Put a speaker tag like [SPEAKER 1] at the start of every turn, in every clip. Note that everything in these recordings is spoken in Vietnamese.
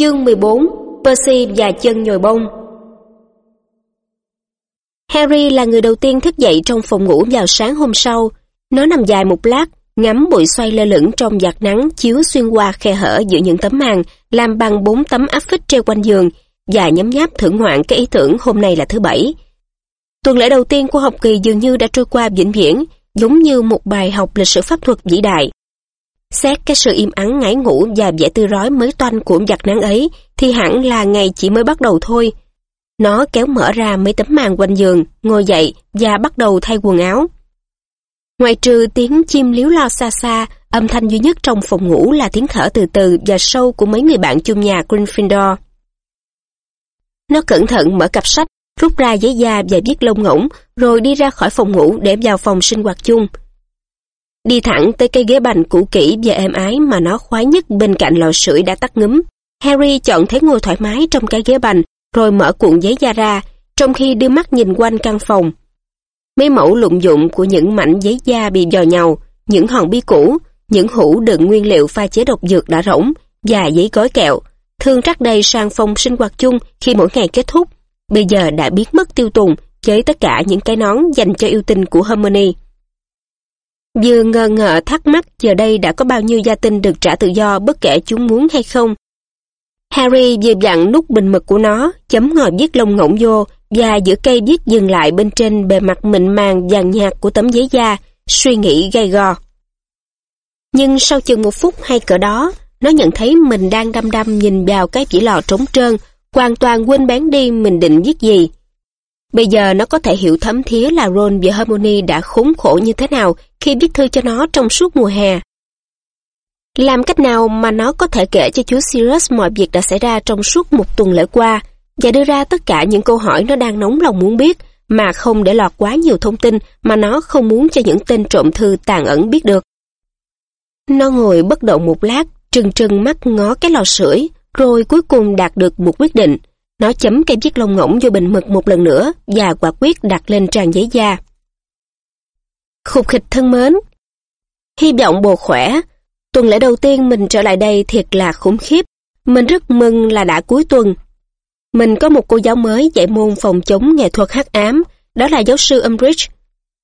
[SPEAKER 1] Chương 14 Percy và chân nhồi bông Harry là người đầu tiên thức dậy trong phòng ngủ vào sáng hôm sau. Nó nằm dài một lát, ngắm bụi xoay lơ lửng trong giặt nắng chiếu xuyên qua khe hở giữa những tấm màn làm bằng bốn tấm áp phích treo quanh giường và nhấm nháp thưởng ngoạn cái ý tưởng hôm nay là thứ bảy. Tuần lễ đầu tiên của học kỳ dường như đã trôi qua vĩnh viễn, giống như một bài học lịch sử pháp thuật vĩ đại. Xét cái sự im ắng ngái ngủ và vẻ tư rói mới toanh của giặc nắng ấy, thì hẳn là ngày chỉ mới bắt đầu thôi. Nó kéo mở ra mấy tấm màn quanh giường, ngồi dậy và bắt đầu thay quần áo. Ngoài trừ tiếng chim líu lo xa xa, âm thanh duy nhất trong phòng ngủ là tiếng thở từ từ và sâu của mấy người bạn chung nhà Gryffindor. Nó cẩn thận mở cặp sách, rút ra giấy da và viết lông ngỗng, rồi đi ra khỏi phòng ngủ để vào phòng sinh hoạt chung. Đi thẳng tới cây ghế bành cũ kỹ và êm ái mà nó khoái nhất bên cạnh lò sưởi đã tắt ngấm. Harry chọn thấy ngồi thoải mái trong cái ghế bành, rồi mở cuộn giấy da ra, trong khi đưa mắt nhìn quanh căn phòng. Mấy mẫu lụng dụng của những mảnh giấy da bị dò nhau, những hòn bi cũ, những hũ đựng nguyên liệu pha chế độc dược đã rỗng, và giấy gói kẹo, thường rắc đầy sang phòng sinh hoạt chung khi mỗi ngày kết thúc, bây giờ đã biến mất tiêu tùng với tất cả những cái nón dành cho yêu tinh của Hermione. Vừa ngờ ngợ thắc mắc giờ đây đã có bao nhiêu gia tinh được trả tự do bất kể chúng muốn hay không. Harry vừa dặn nút bình mực của nó, chấm ngòi viết lông ngỗng vô và giữa cây viết dừng lại bên trên bề mặt mịn màng vàng nhạt của tấm giấy da, suy nghĩ gay gò Nhưng sau chừng một phút hay cỡ đó, nó nhận thấy mình đang đăm đăm nhìn vào cái vỉ lò trống trơn, hoàn toàn quên bán đi mình định viết gì. Bây giờ nó có thể hiểu thấm thía là Ron và Hermione đã khốn khổ như thế nào khi viết thư cho nó trong suốt mùa hè. Làm cách nào mà nó có thể kể cho chú Sirius mọi việc đã xảy ra trong suốt một tuần lễ qua và đưa ra tất cả những câu hỏi nó đang nóng lòng muốn biết mà không để lọt quá nhiều thông tin mà nó không muốn cho những tên trộm thư tàn ẩn biết được. Nó ngồi bất động một lát, trừng trừng mắt ngó cái lò sưởi, rồi cuối cùng đạt được một quyết định. Nó chấm cây viết lông ngỗng vô bình mực một lần nữa và quả quyết đặt lên trang giấy da. Khục khịch thân mến, hy vọng bồ khỏe. Tuần lễ đầu tiên mình trở lại đây thiệt là khủng khiếp. Mình rất mừng là đã cuối tuần. Mình có một cô giáo mới dạy môn phòng chống nghệ thuật hắc ám, đó là giáo sư Umbridge.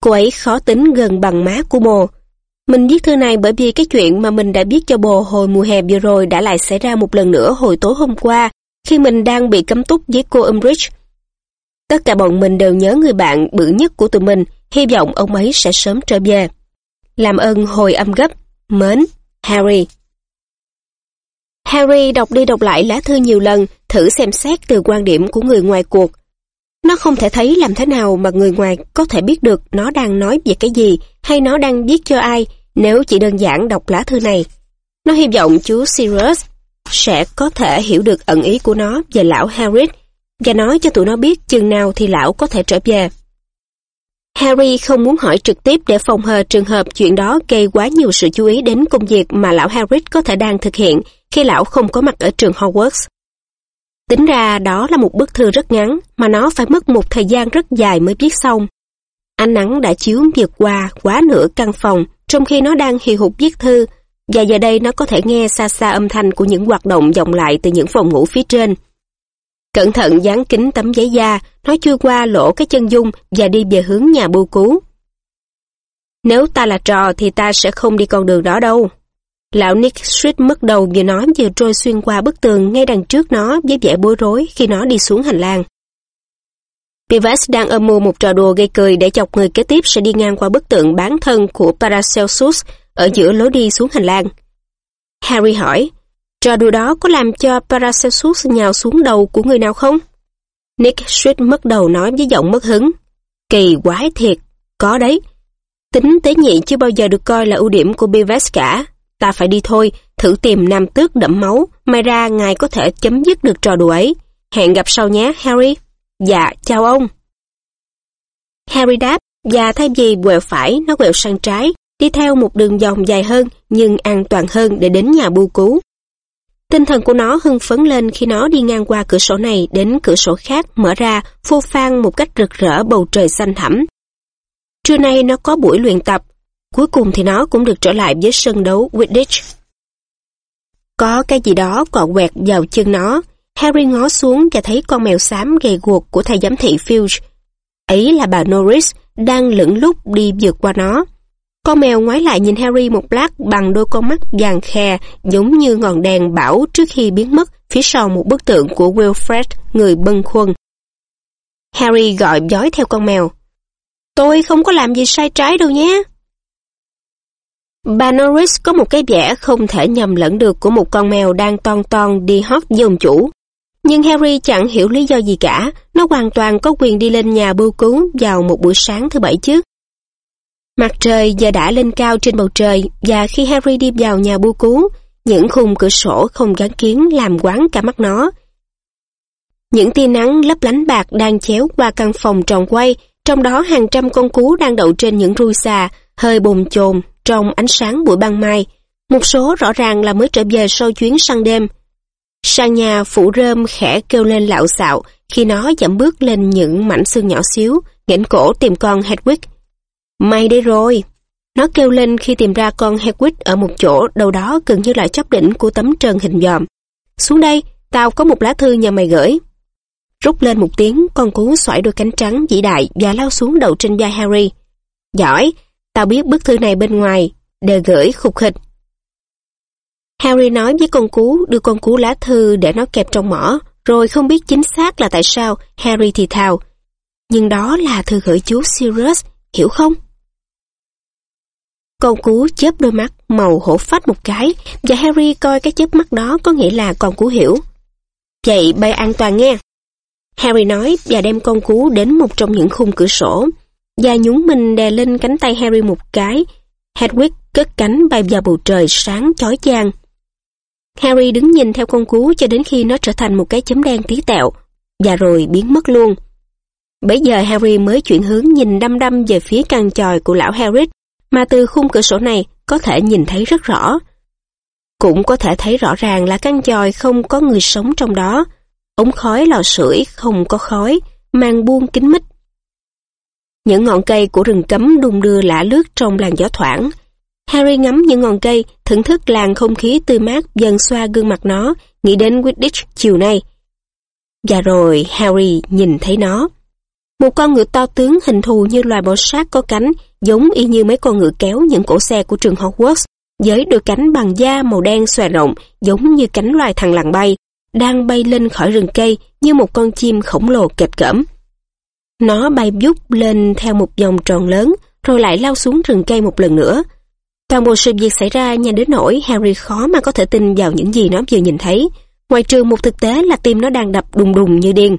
[SPEAKER 1] Cô ấy khó tính gần bằng má của bồ. Mình viết thư này bởi vì cái chuyện mà mình đã viết cho bồ hồi mùa hè vừa rồi đã lại xảy ra một lần nữa hồi tối hôm qua, khi mình đang bị cấm túc với cô Umbridge. Tất cả bọn mình đều nhớ người bạn bự nhất của tụi mình, hy vọng ông ấy sẽ sớm trở về. Làm ơn hồi âm gấp, mến, Harry. Harry đọc đi đọc lại lá thư nhiều lần, thử xem xét từ quan điểm của người ngoài cuộc. Nó không thể thấy làm thế nào mà người ngoài có thể biết được nó đang nói về cái gì hay nó đang viết cho ai nếu chỉ đơn giản đọc lá thư này. Nó hy vọng chú Sirius sẽ có thể hiểu được ẩn ý của nó về lão Harry và nói cho tụi nó biết chừng nào thì lão có thể trở về. Harry không muốn hỏi trực tiếp để phòng hờ trường hợp chuyện đó gây quá nhiều sự chú ý đến công việc mà lão Harry có thể đang thực hiện khi lão không có mặt ở trường Hogwarts. Tính ra đó là một bức thư rất ngắn, mà nó phải mất một thời gian rất dài mới viết xong. Ánh nắng đã chiếu vượt qua quá nửa căn phòng, trong khi nó đang hì hục viết thư, và giờ đây nó có thể nghe xa xa âm thanh của những hoạt động vọng lại từ những phòng ngủ phía trên. Cẩn thận dán kính tấm giấy da, nó chui qua lỗ cái chân dung và đi về hướng nhà bưu cứu. Nếu ta là trò thì ta sẽ không đi con đường đó đâu. Lão Nick suýt mất đầu vừa nói vừa trôi xuyên qua bức tường ngay đằng trước nó với vẻ bối rối khi nó đi xuống hành lang. Pivas đang âm mưu một trò đùa gây cười để chọc người kế tiếp sẽ đi ngang qua bức tượng bán thân của Paracelsus ở giữa lối đi xuống hành lang. Harry hỏi, trò đùa đó có làm cho Paracelsus nhào xuống đầu của người nào không? Nick suýt mất đầu nói với giọng mất hứng. Kỳ quái thiệt, có đấy. Tính tế nhị chưa bao giờ được coi là ưu điểm của Beavis cả. Ta phải đi thôi, thử tìm nam tước đẫm máu, may ra ngài có thể chấm dứt được trò đùa ấy. Hẹn gặp sau nhé, Harry. Dạ, chào ông. Harry đáp, và thay vì quẹo phải, nó quẹo sang trái, đi theo một đường vòng dài hơn nhưng an toàn hơn để đến nhà bưu cứu. Tinh thần của nó hưng phấn lên khi nó đi ngang qua cửa sổ này đến cửa sổ khác mở ra, phô phan một cách rực rỡ bầu trời xanh thẳm. Trưa nay nó có buổi luyện tập, cuối cùng thì nó cũng được trở lại với sân đấu Wittich. Có cái gì đó cọ quẹt vào chân nó. Harry ngó xuống và thấy con mèo xám gầy guộc của thầy giám thị Filch. Ấy là bà Norris đang lững lúc đi vượt qua nó. Con mèo ngoái lại nhìn Harry một lát bằng đôi con mắt vàng khè giống như ngọn đèn bão trước khi biến mất phía sau một bức tượng của Wilfred, người bâng khuâng. Harry gọi dõi theo con mèo. Tôi không có làm gì sai trái đâu nhé. Bà Norris có một cái vẻ không thể nhầm lẫn được của một con mèo đang ton ton đi hót với ông chủ. Nhưng Harry chẳng hiểu lý do gì cả, nó hoàn toàn có quyền đi lên nhà bưu cứu vào một buổi sáng thứ bảy chứ. Mặt trời giờ đã lên cao trên bầu trời và khi Harry đi vào nhà bu cú, những khung cửa sổ không gắn kiến làm quán cả mắt nó. Những tia nắng lấp lánh bạc đang chéo qua căn phòng tròn quay, trong đó hàng trăm con cú đang đậu trên những rui xà, hơi bồn chồn trong ánh sáng buổi ban mai. Một số rõ ràng là mới trở về sau chuyến săn đêm. Sang nhà phủ rơm khẽ kêu lên lạo xạo khi nó dẫm bước lên những mảnh xương nhỏ xíu, nghển cổ tìm con Hedwig. May đây rồi! Nó kêu lên khi tìm ra con Hedwig ở một chỗ đâu đó gần như là chóp đỉnh của tấm trần hình dòm. Xuống đây, tao có một lá thư nhà mày gửi. Rút lên một tiếng, con cú xoải đôi cánh trắng vĩ đại và lao xuống đầu trên vai Harry. Giỏi, tao biết bức thư này bên ngoài, đề gửi khục khịch. Harry nói với con cú đưa con cú lá thư để nó kẹp trong mỏ, rồi không biết chính xác là tại sao Harry thì thào. Nhưng đó là thư gửi chú Sirius, hiểu không? Con cú chớp đôi mắt màu hổ phách một cái, và Harry coi cái chớp mắt đó có nghĩa là con cú hiểu. Vậy bay an toàn nghe. Harry nói và đem con cú đến một trong những khung cửa sổ và nhún mình đè lên cánh tay Harry một cái. Hedwig cất cánh bay vào bầu trời sáng chói chang. Harry đứng nhìn theo con cú cho đến khi nó trở thành một cái chấm đen tí tẹo, và rồi biến mất luôn. Bây giờ Harry mới chuyển hướng nhìn đăm đăm về phía căn tròi của lão Harris mà từ khung cửa sổ này có thể nhìn thấy rất rõ. Cũng có thể thấy rõ ràng là căn tròi không có người sống trong đó. Ống khói lò sưởi không có khói, mang buông kín mít. Những ngọn cây của rừng cấm đung đưa lả lướt trong làn gió thoảng. Harry ngắm những ngọn cây, thưởng thức làn không khí tươi mát dần xoa gương mặt nó, nghĩ đến Quidditch chiều nay. Và rồi Harry nhìn thấy nó. Một con ngựa to tướng hình thù như loài bò sát có cánh, giống y như mấy con ngựa kéo những cổ xe của trường Hogwarts, với đôi cánh bằng da màu đen xòe rộng, giống như cánh loài thằng lằn bay, đang bay lên khỏi rừng cây như một con chim khổng lồ kẹp cỡm. Nó bay vút lên theo một vòng tròn lớn, rồi lại lao xuống rừng cây một lần nữa. Toàn bộ sự việc xảy ra nhanh đến nỗi Harry khó mà có thể tin vào những gì nó vừa nhìn thấy, ngoài trừ một thực tế là tim nó đang đập đùng đùng như điên.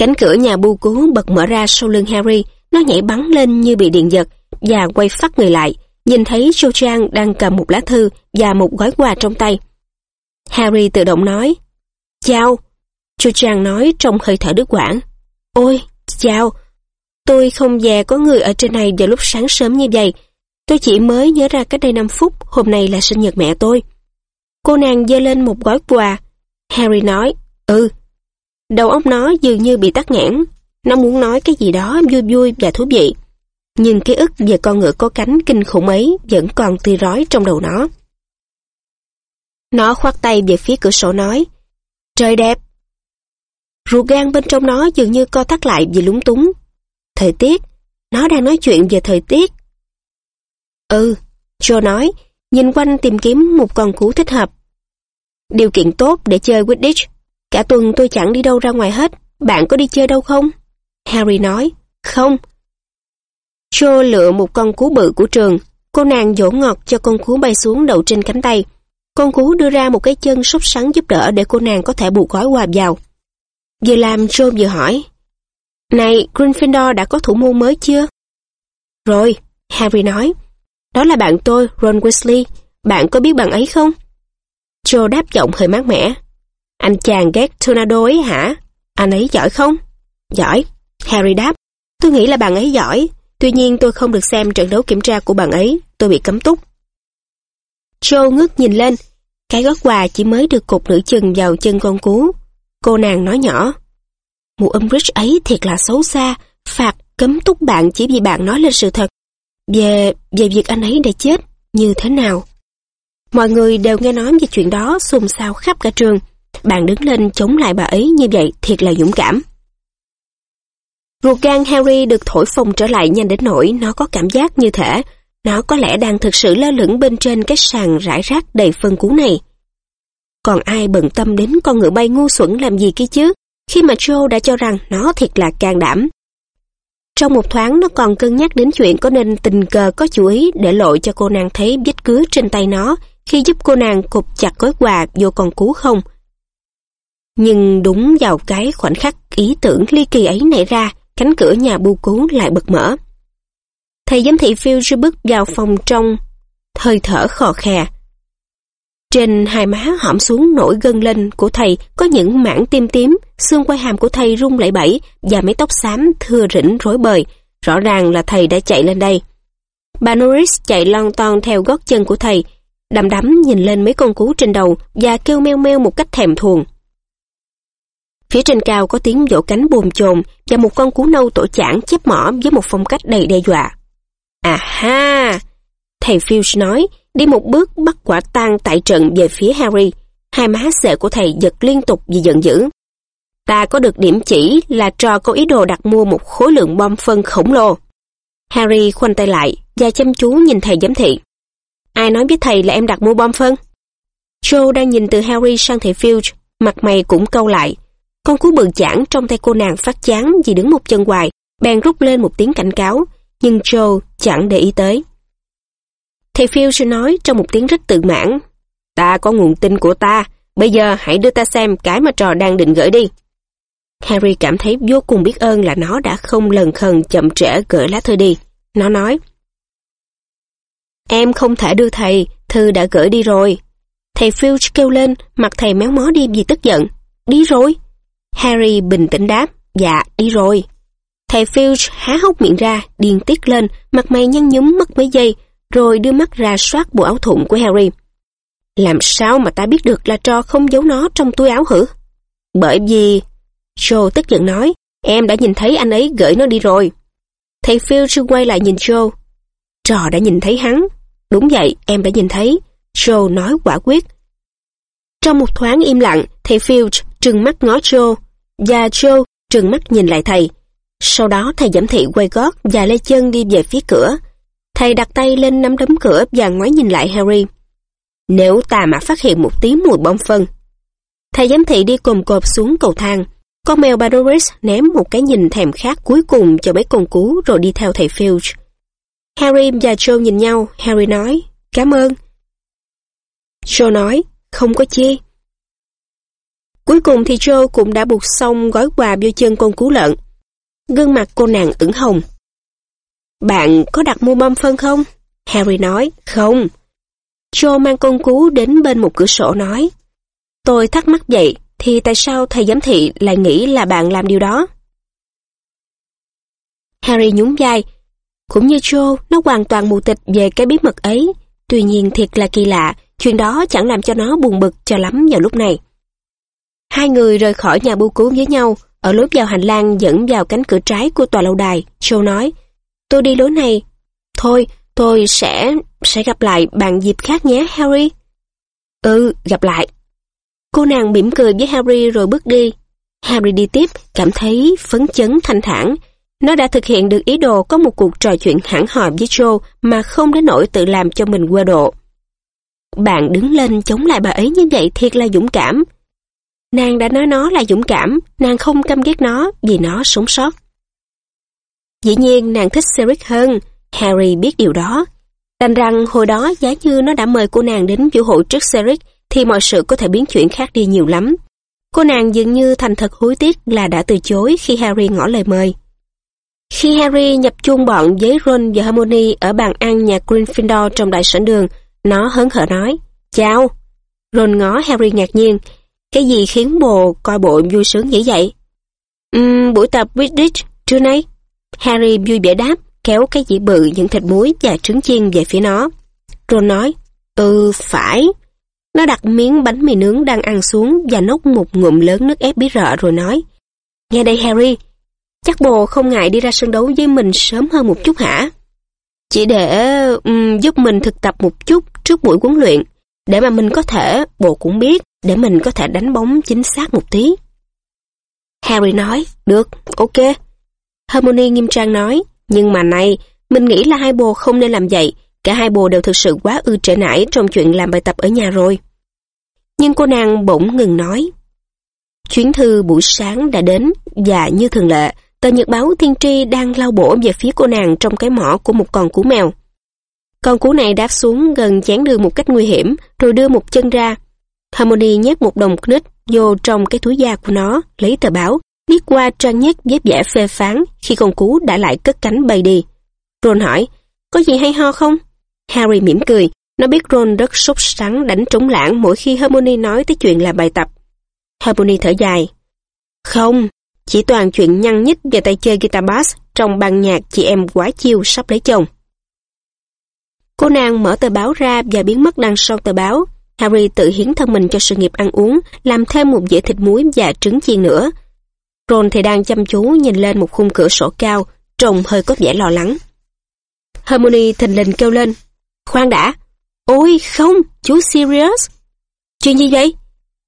[SPEAKER 1] Cánh cửa nhà bu cú bật mở ra sau lưng Harry, nó nhảy bắn lên như bị điện giật và quay phát người lại, nhìn thấy Cho Chang đang cầm một lá thư và một gói quà trong tay. Harry tự động nói, Chào. Cho Chang nói trong hơi thở đứt quãng. Ôi, chào. Tôi không về có người ở trên này vào lúc sáng sớm như vậy. Tôi chỉ mới nhớ ra cách đây 5 phút, hôm nay là sinh nhật mẹ tôi. Cô nàng dơ lên một gói quà. Harry nói, ừ, Đầu óc nó dường như bị tắc nghẽn. Nó muốn nói cái gì đó vui vui và thú vị. Nhưng ký ức về con ngựa có cánh kinh khủng ấy vẫn còn tươi rói trong đầu nó. Nó khoát tay về phía cửa sổ nói, Trời đẹp! Ruột gan bên trong nó dường như co thắt lại vì lúng túng. Thời tiết, nó đang nói chuyện về thời tiết. Ừ, Joe nói, nhìn quanh tìm kiếm một con cú thích hợp. Điều kiện tốt để chơi Quidditch Cả tuần tôi chẳng đi đâu ra ngoài hết, bạn có đi chơi đâu không? Harry nói, không. Joe lựa một con cú bự của trường, cô nàng dỗ ngọt cho con cú bay xuống đậu trên cánh tay. Con cú đưa ra một cái chân sốt sắn giúp đỡ để cô nàng có thể buộc gói quà vào. Vừa làm Joe vừa hỏi, Này, Gryffindor đã có thủ môn mới chưa? Rồi, Harry nói, đó là bạn tôi, Ron Weasley, bạn có biết bạn ấy không? Joe đáp giọng hơi mát mẻ. Anh chàng ghét Tornado ấy hả? Anh ấy giỏi không? Giỏi. Harry đáp. Tôi nghĩ là bạn ấy giỏi. Tuy nhiên tôi không được xem trận đấu kiểm tra của bạn ấy. Tôi bị cấm túc. Joe ngước nhìn lên. Cái gót quà chỉ mới được cột nửa chừng vào chân con cú. Cô nàng nói nhỏ. Mụ Umbridge ấy thiệt là xấu xa. Phạt cấm túc bạn chỉ vì bạn nói lên sự thật. Về, về việc anh ấy đã chết, như thế nào? Mọi người đều nghe nói về chuyện đó xôn xao khắp cả trường. Bạn đứng lên chống lại bà ấy như vậy thiệt là dũng cảm. Ruột gan Harry được thổi phồng trở lại nhanh đến nỗi nó có cảm giác như thể nó có lẽ đang thực sự lơ lửng bên trên cái sàn rải rác đầy phân cú này. Còn ai bận tâm đến con ngựa bay ngu xuẩn làm gì kia chứ, khi mà Joe đã cho rằng nó thiệt là can đảm. Trong một thoáng nó còn cân nhắc đến chuyện có nên tình cờ có chú ý để lộ cho cô nàng thấy vết cứa trên tay nó khi giúp cô nàng cục chặt gói quà vô con cú không. Nhưng đúng vào cái khoảnh khắc ý tưởng ly kỳ ấy nảy ra, cánh cửa nhà bu cú lại bật mở. Thầy giám thị Phil bước vào phòng trong, hơi thở khò khè. Trên hai má hõm xuống nổi gân lên của thầy có những mảng tim tím, xương quai hàm của thầy rung lẩy bẩy và mái tóc xám thưa rỉnh rối bời. Rõ ràng là thầy đã chạy lên đây. Bà Norris chạy lon ton theo gót chân của thầy, đầm đắm nhìn lên mấy con cú trên đầu và kêu meo meo một cách thèm thuồng. Phía trên cao có tiếng vỗ cánh bồn chồn và một con cú nâu tổ chản chép mỏ với một phong cách đầy đe dọa. À ha! Thầy Filch nói, đi một bước bắt quả tang tại trận về phía Harry. Hai má sợ của thầy giật liên tục vì giận dữ. Ta có được điểm chỉ là trò có ý đồ đặt mua một khối lượng bom phân khổng lồ. Harry khoanh tay lại và chăm chú nhìn thầy giám thị. Ai nói với thầy là em đặt mua bom phân? Joe đang nhìn từ Harry sang thầy Filch, mặt mày cũng câu lại. Con cú bự chảng trong tay cô nàng phát chán vì đứng một chân hoài, bèn rút lên một tiếng cảnh cáo, nhưng Joe chẳng để ý tới. Thầy Phil nói trong một tiếng rất tự mãn. Ta có nguồn tin của ta, bây giờ hãy đưa ta xem cái mà trò đang định gửi đi. Harry cảm thấy vô cùng biết ơn là nó đã không lần khần chậm trễ gửi lá thư đi. Nó nói, Em không thể đưa thầy, thư đã gửi đi rồi. Thầy Filch kêu lên, mặt thầy méo mó đi vì tức giận. Đi rồi. Harry bình tĩnh đáp, dạ, đi rồi. Thầy Filch há hốc miệng ra, điên tiết lên, mặt mày nhăn nhúm mất mấy giây, rồi đưa mắt ra soát bộ áo thụng của Harry. Làm sao mà ta biết được là trò không giấu nó trong túi áo hử? Bởi vì... Joe tức giận nói, em đã nhìn thấy anh ấy gửi nó đi rồi. Thầy Filch quay lại nhìn Joe. Trò đã nhìn thấy hắn. Đúng vậy, em đã nhìn thấy. Joe nói quả quyết. Trong một thoáng im lặng, thầy Filch trừng mắt ngó Joe, và Joe trừng mắt nhìn lại thầy. Sau đó thầy giám thị quay gót và lê chân đi về phía cửa. Thầy đặt tay lên nắm đấm cửa và ngoái nhìn lại Harry. Nếu ta mà phát hiện một tí mùi bom phân. Thầy giám thị đi cồm cộp xuống cầu thang. Con mèo Badoris ném một cái nhìn thèm khát cuối cùng cho mấy con cú rồi đi theo thầy Filch. Harry và Joe nhìn nhau, Harry nói, cảm ơn. Joe nói, không có chi. Cuối cùng thì Joe cũng đã buộc xong gói quà vô chân con cú lợn. Gương mặt cô nàng ửng hồng. Bạn có đặt mua bom phân không? Harry nói, không. Joe mang con cú đến bên một cửa sổ nói. Tôi thắc mắc vậy, thì tại sao thầy giám thị lại nghĩ là bạn làm điều đó? Harry nhún vai. Cũng như Joe, nó hoàn toàn mù tịch về cái bí mật ấy. Tuy nhiên thiệt là kỳ lạ, chuyện đó chẳng làm cho nó buồn bực cho lắm vào lúc này. Hai người rời khỏi nhà bưu cứu với nhau, ở lối vào hành lang dẫn vào cánh cửa trái của tòa lâu đài. Joe nói, tôi đi lối này. Thôi, tôi sẽ... sẽ gặp lại bạn dịp khác nhé, Harry. Ừ, gặp lại. Cô nàng mỉm cười với Harry rồi bước đi. Harry đi tiếp, cảm thấy phấn chấn thanh thản. Nó đã thực hiện được ý đồ có một cuộc trò chuyện hẳn hoi với Joe mà không đến nỗi tự làm cho mình qua độ. Bạn đứng lên chống lại bà ấy như vậy thiệt là dũng cảm. Nàng đã nói nó là dũng cảm, nàng không căm ghét nó vì nó sống sót. Dĩ nhiên nàng thích Cedric hơn, Harry biết điều đó. Đành rằng hồi đó giá như nó đã mời cô nàng đến vũ hội trước Cedric thì mọi sự có thể biến chuyển khác đi nhiều lắm. Cô nàng dường như thành thật hối tiếc là đã từ chối khi Harry ngỏ lời mời. Khi Harry nhập chung bọn với Ron và Hermione ở bàn ăn nhà Gryffindor trong đại sảnh đường, nó hớn hở nói, Chào! Ron ngó Harry ngạc nhiên, cái gì khiến bồ coi bộ vui sướng dữ vậy? Um, buổi tập Quidditch trưa nay. Harry vui vẻ đáp, kéo cái dĩa bự những thịt muối và trứng chiên về phía nó. Ron nói, ừ, phải. Nó đặt miếng bánh mì nướng đang ăn xuống và nốc một ngụm lớn nước ép bí rợ rồi nói, Nghe đây Harry, chắc bồ không ngại đi ra sân đấu với mình sớm hơn một chút hả? Chỉ để um, giúp mình thực tập một chút trước buổi huấn luyện để mà mình có thể, bộ cũng biết, để mình có thể đánh bóng chính xác một tí. Harry nói, được, ok. Hermione nghiêm trang nói, nhưng mà này, mình nghĩ là hai bồ không nên làm vậy, cả hai bồ đều thực sự quá ư trễ nải trong chuyện làm bài tập ở nhà rồi. Nhưng cô nàng bỗng ngừng nói. Chuyến thư buổi sáng đã đến, và như thường lệ, tờ nhật báo Thiên Tri đang lao bổ về phía cô nàng trong cái mỏ của một con cú mèo. Con cú này đáp xuống gần chán đường một cách nguy hiểm, rồi đưa một chân ra. Harmony nhét một đồng nít vô trong cái túi da của nó, lấy tờ báo, liếc qua trang nhất dép vẻ phê phán khi con cú đã lại cất cánh bay đi. Ron hỏi, có gì hay ho không? Harry mỉm cười, nó biết Ron rất sốt sắng đánh trống lãng mỗi khi Harmony nói tới chuyện làm bài tập. Harmony thở dài. Không, chỉ toàn chuyện nhăn nhít về tay chơi guitar bass trong ban nhạc chị em quá chiêu sắp lấy chồng. Cô nàng mở tờ báo ra và biến mất đằng sau tờ báo. Harry tự hiến thân mình cho sự nghiệp ăn uống, làm thêm một dĩa thịt muối và trứng chiên nữa. Ron thì đang chăm chú nhìn lên một khung cửa sổ cao, trông hơi có vẻ lo lắng. harmony thình lình kêu lên. Khoan đã. Ôi không, chú Sirius. Chuyện gì vậy?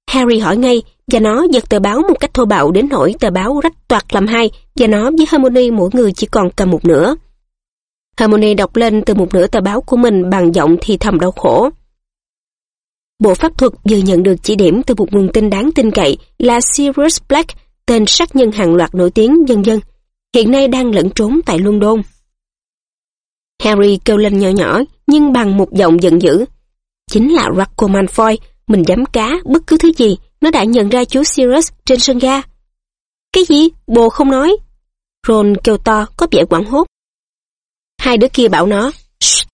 [SPEAKER 1] Harry hỏi ngay, và nó giật tờ báo một cách thô bạo đến nỗi tờ báo rách toạc làm hai, và nó với harmony mỗi người chỉ còn cầm một nửa. Harmony đọc lên từ một nửa tờ báo của mình bằng giọng thì thầm đau khổ. Bộ pháp thuật vừa nhận được chỉ điểm từ một nguồn tin đáng tin cậy là Sirius Black, tên sát nhân hàng loạt nổi tiếng dân dân, hiện nay đang lẫn trốn tại London. Harry kêu lên nhỏ nhỏ, nhưng bằng một giọng giận dữ. Chính là Draco Malfoy, mình dám cá bất cứ thứ gì, nó đã nhận ra chú Sirius trên sân ga. Cái gì? Bồ không nói. Ron kêu to, có vẻ quảng hốt. Hai đứa kia bảo nó, Shh.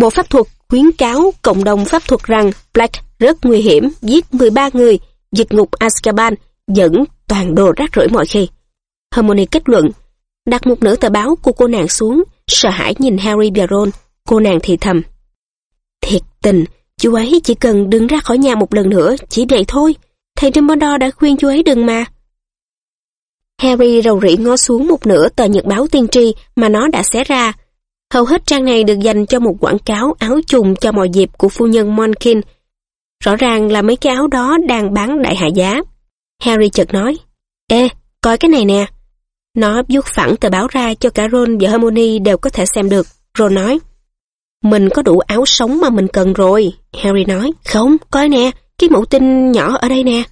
[SPEAKER 1] Bộ pháp thuật khuyến cáo cộng đồng pháp thuật rằng Black rất nguy hiểm, giết 13 người, dịch ngục Azkaban, dẫn toàn đồ rác rưởi mọi khi. Hermione kết luận, đặt một nửa tờ báo của cô nàng xuống, sợ hãi nhìn Harry và Ron, cô nàng thì thầm. Thiệt tình, chú ấy chỉ cần đứng ra khỏi nhà một lần nữa, chỉ vậy thôi. Thầy Dumbledore đã khuyên chú ấy đừng mà. Harry rầu rĩ ngó xuống một nửa tờ nhật báo tiên tri mà nó đã xé ra. Hầu hết trang này được dành cho một quảng cáo áo trùng cho mọi dịp của phu nhân Monkin. Rõ ràng là mấy cái áo đó đang bán đại hạ giá. Harry chợt nói, Ê, coi cái này nè. Nó vuốt phẳng tờ báo ra cho cả Ron và Hermione đều có thể xem được. Ron nói, Mình có đủ áo sống mà mình cần rồi. Harry nói, Không, coi nè, cái mẫu tin nhỏ ở đây nè.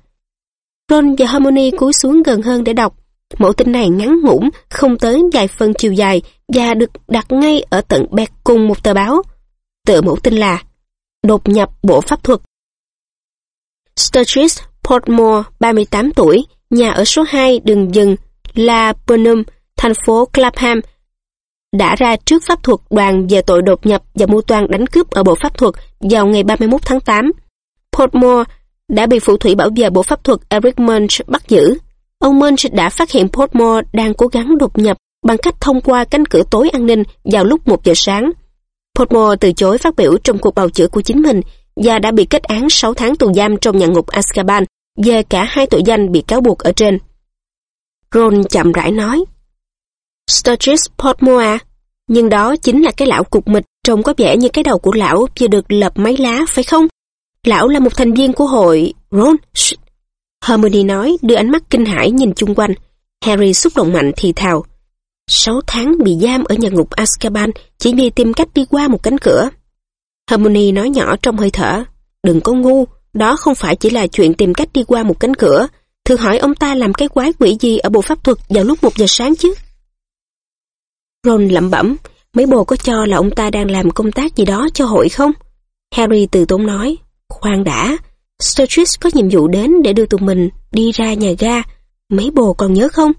[SPEAKER 1] Ron và Hermione cúi xuống gần hơn để đọc. Mẫu tin này ngắn ngủn, không tới vài phân chiều dài và được đặt ngay ở tận bẹt cùng một tờ báo. Tựa mẫu tin là Đột nhập bộ pháp thuật. Sturgis Portmore, 38 tuổi, nhà ở số 2 đường dừng La Burnham, thành phố Clapham, đã ra trước pháp thuật đoàn về tội đột nhập và mưu toan đánh cướp ở bộ pháp thuật vào ngày 31 tháng 8. Portmore đã bị phụ thủy bảo vệ bộ pháp thuật Eric Munch bắt giữ. Ông Munch đã phát hiện Portmore đang cố gắng đột nhập bằng cách thông qua cánh cửa tối an ninh vào lúc 1 giờ sáng. Portmore từ chối phát biểu trong cuộc bầu chữa của chính mình và đã bị kết án 6 tháng tù giam trong nhà ngục Azkaban về cả hai tội danh bị cáo buộc ở trên. Ron chậm rãi nói. Sturgis Portmore à? Nhưng đó chính là cái lão cục mịch trông có vẻ như cái đầu của lão vừa được lập mấy lá, phải không? Lão là một thành viên của hội... Ron, shh. Hermione nói, đưa ánh mắt kinh hãi nhìn chung quanh. Harry xúc động mạnh thì thào. Sáu tháng bị giam ở nhà ngục Azkaban chỉ vì tìm cách đi qua một cánh cửa. Hermione nói nhỏ trong hơi thở. Đừng có ngu, đó không phải chỉ là chuyện tìm cách đi qua một cánh cửa. Thử hỏi ông ta làm cái quái quỷ gì ở bộ pháp thuật vào lúc một giờ sáng chứ? Ron lẩm bẩm, mấy bồ có cho là ông ta đang làm công tác gì đó cho hội không? Harry từ tốn nói, khoan đã, Sturgis có nhiệm vụ đến để đưa tụi mình đi ra nhà ga, mấy bồ còn nhớ không?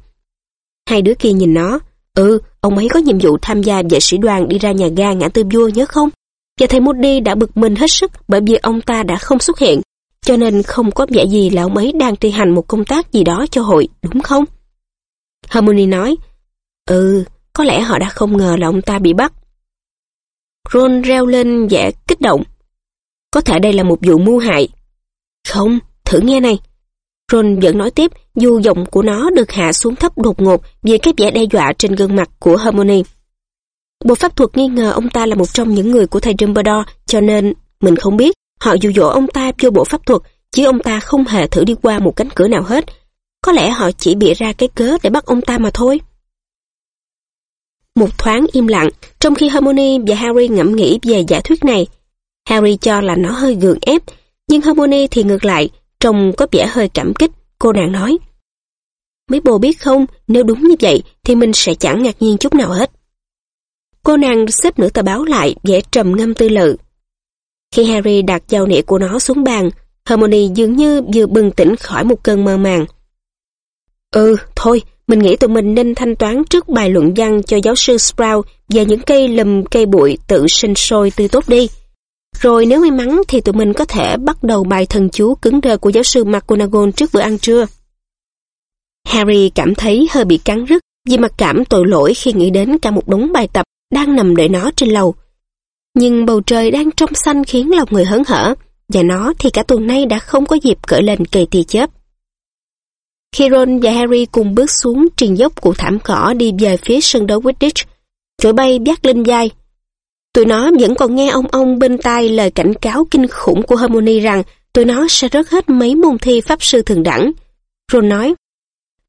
[SPEAKER 1] Hai đứa kia nhìn nó, ừ, ông ấy có nhiệm vụ tham gia vệ sĩ đoàn đi ra nhà ga ngã tư vua nhớ không? Và thầy Moody đã bực mình hết sức bởi vì ông ta đã không xuất hiện, cho nên không có vẻ gì là ông ấy đang thi hành một công tác gì đó cho hội, đúng không? Harmony nói, ừ, có lẽ họ đã không ngờ là ông ta bị bắt. Ron reo lên vẻ kích động. Có thể đây là một vụ mưu hại. Không, thử nghe này. Ron vẫn nói tiếp, dù giọng của nó được hạ xuống thấp đột ngột vì cái vẻ đe dọa trên gương mặt của Harmony. Bộ pháp thuật nghi ngờ ông ta là một trong những người của thầy Dumbledore, cho nên mình không biết họ dụ dỗ ông ta vô bộ pháp thuật, chứ ông ta không hề thử đi qua một cánh cửa nào hết. Có lẽ họ chỉ bịa ra cái cớ để bắt ông ta mà thôi. Một thoáng im lặng, trong khi Harmony và Harry ngẫm nghĩ về giả thuyết này. Harry cho là nó hơi gượng ép, nhưng Harmony thì ngược lại, trông có vẻ hơi cảm kích, cô nàng nói. Mấy bồ biết không, nếu đúng như vậy thì mình sẽ chẳng ngạc nhiên chút nào hết. Cô nàng xếp nửa tờ báo lại, vẻ trầm ngâm tư lự. Khi Harry đặt dao nĩa của nó xuống bàn, Hermione dường như vừa bừng tỉnh khỏi một cơn mơ màng. Ừ, thôi, mình nghĩ tụi mình nên thanh toán trước bài luận văn cho giáo sư Sprout về những cây lùm cây bụi tự sinh sôi tươi tốt đi. Rồi nếu may mắn thì tụi mình có thể bắt đầu bài thần chú cứng đờ của giáo sư McGonagall trước bữa ăn trưa. Harry cảm thấy hơi bị cắn rứt vì mặc cảm tội lỗi khi nghĩ đến cả một đống bài tập đang nằm đợi nó trên lầu. Nhưng bầu trời đang trong xanh khiến lòng người hớn hở, và nó thì cả tuần nay đã không có dịp cởi lên cây tì chớp. Khi Ron và Harry cùng bước xuống triền dốc của thảm cỏ đi về phía sân đấu Quidditch, trội bay vác lên vai. Tụi nó vẫn còn nghe ông ông bên tai lời cảnh cáo kinh khủng của Hermione rằng tụi nó sẽ rớt hết mấy môn thi pháp sư thường đẳng. Ron nói,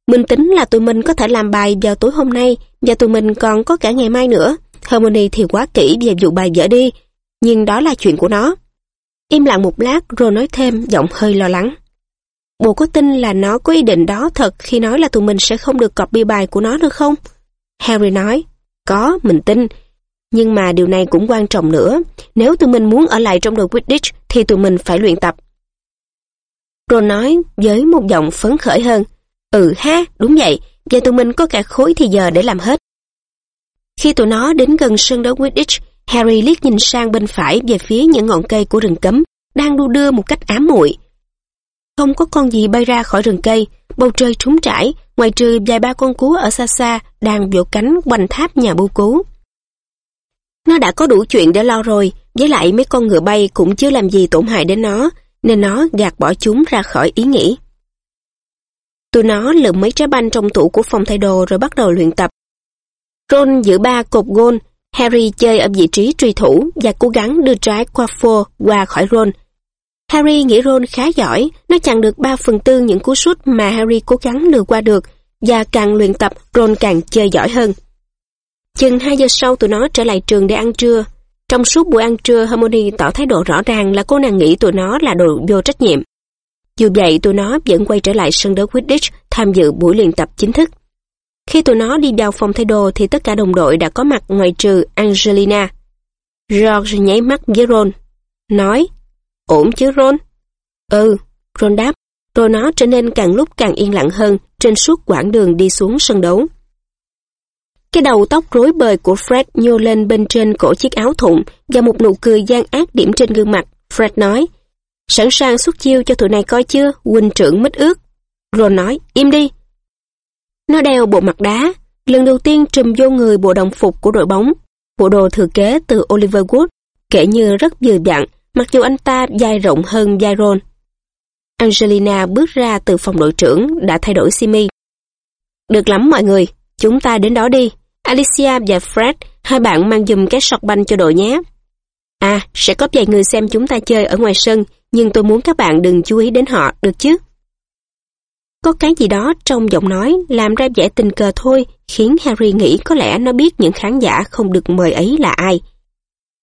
[SPEAKER 1] mình tính là tụi mình có thể làm bài vào tối hôm nay và tụi mình còn có cả ngày mai nữa. Hermione thì quá kỹ về vụ bài dở đi, nhưng đó là chuyện của nó. Im lặng một lát rồi nói thêm giọng hơi lo lắng. Bộ có tin là nó có ý định đó thật khi nói là tụi mình sẽ không được copy bài của nó được không? Harry nói, có, mình tin. Nhưng mà điều này cũng quan trọng nữa. Nếu tụi mình muốn ở lại trong đội Quidditch thì tụi mình phải luyện tập. Ron nói với một giọng phấn khởi hơn. Ừ ha, đúng vậy, giờ tụi mình có cả khối thì giờ để làm hết. Khi tụi nó đến gần sân đấu Quidditch, Harry liếc nhìn sang bên phải về phía những ngọn cây của rừng cấm, đang đu đưa một cách ám muội. Không có con gì bay ra khỏi rừng cây, bầu trời trống trải, ngoài trừ vài ba con cú ở xa xa đang vỗ cánh quanh tháp nhà bưu cú. Nó đã có đủ chuyện để lo rồi, với lại mấy con ngựa bay cũng chưa làm gì tổn hại đến nó, nên nó gạt bỏ chúng ra khỏi ý nghĩ. Tụi nó lượm mấy trái banh trong tủ của phòng thay đồ rồi bắt đầu luyện tập. Ron giữ ba cột gôn, Harry chơi ở vị trí truy thủ và cố gắng đưa trái Quaffle qua khỏi Ron. Harry nghĩ Ron khá giỏi, nó chặn được 3 phần tư những cú sút mà Harry cố gắng lừa qua được, và càng luyện tập, Ron càng chơi giỏi hơn. Chừng 2 giờ sau tụi nó trở lại trường để ăn trưa. Trong suốt buổi ăn trưa, Harmony tỏ thái độ rõ ràng là cô nàng nghĩ tụi nó là đồ vô trách nhiệm. Dù vậy, tụi nó vẫn quay trở lại sân đấu Quidditch tham dự buổi luyện tập chính thức. Khi tụi nó đi vào phòng thay đồ thì tất cả đồng đội đã có mặt ngoài trừ Angelina. George nháy mắt với Ron, nói, ổn chứ Ron? Ừ, Ron đáp, rồi nó trở nên càng lúc càng yên lặng hơn trên suốt quãng đường đi xuống sân đấu. Cái đầu tóc rối bời của Fred nhô lên bên trên cổ chiếc áo thụng và một nụ cười gian ác điểm trên gương mặt. Fred nói, sẵn sàng xuất chiêu cho tụi này coi chưa, huynh trưởng mít ướt. Ron nói, im đi, nó đeo bộ mặt đá, lần đầu tiên trùm vô người bộ đồng phục của đội bóng, bộ đồ thừa kế từ Oliver Wood, kể như rất vừa dặn, mặc dù anh ta dài rộng hơn vai Ron. Angelina bước ra từ phòng đội trưởng đã thay đổi simi. Được lắm mọi người, chúng ta đến đó đi. Alicia và Fred, hai bạn mang dùm cái sọt banh cho đội nhé. À, sẽ có vài người xem chúng ta chơi ở ngoài sân, nhưng tôi muốn các bạn đừng chú ý đến họ, được chứ? Có cái gì đó trong giọng nói làm ra vẻ tình cờ thôi, khiến Harry nghĩ có lẽ nó biết những khán giả không được mời ấy là ai.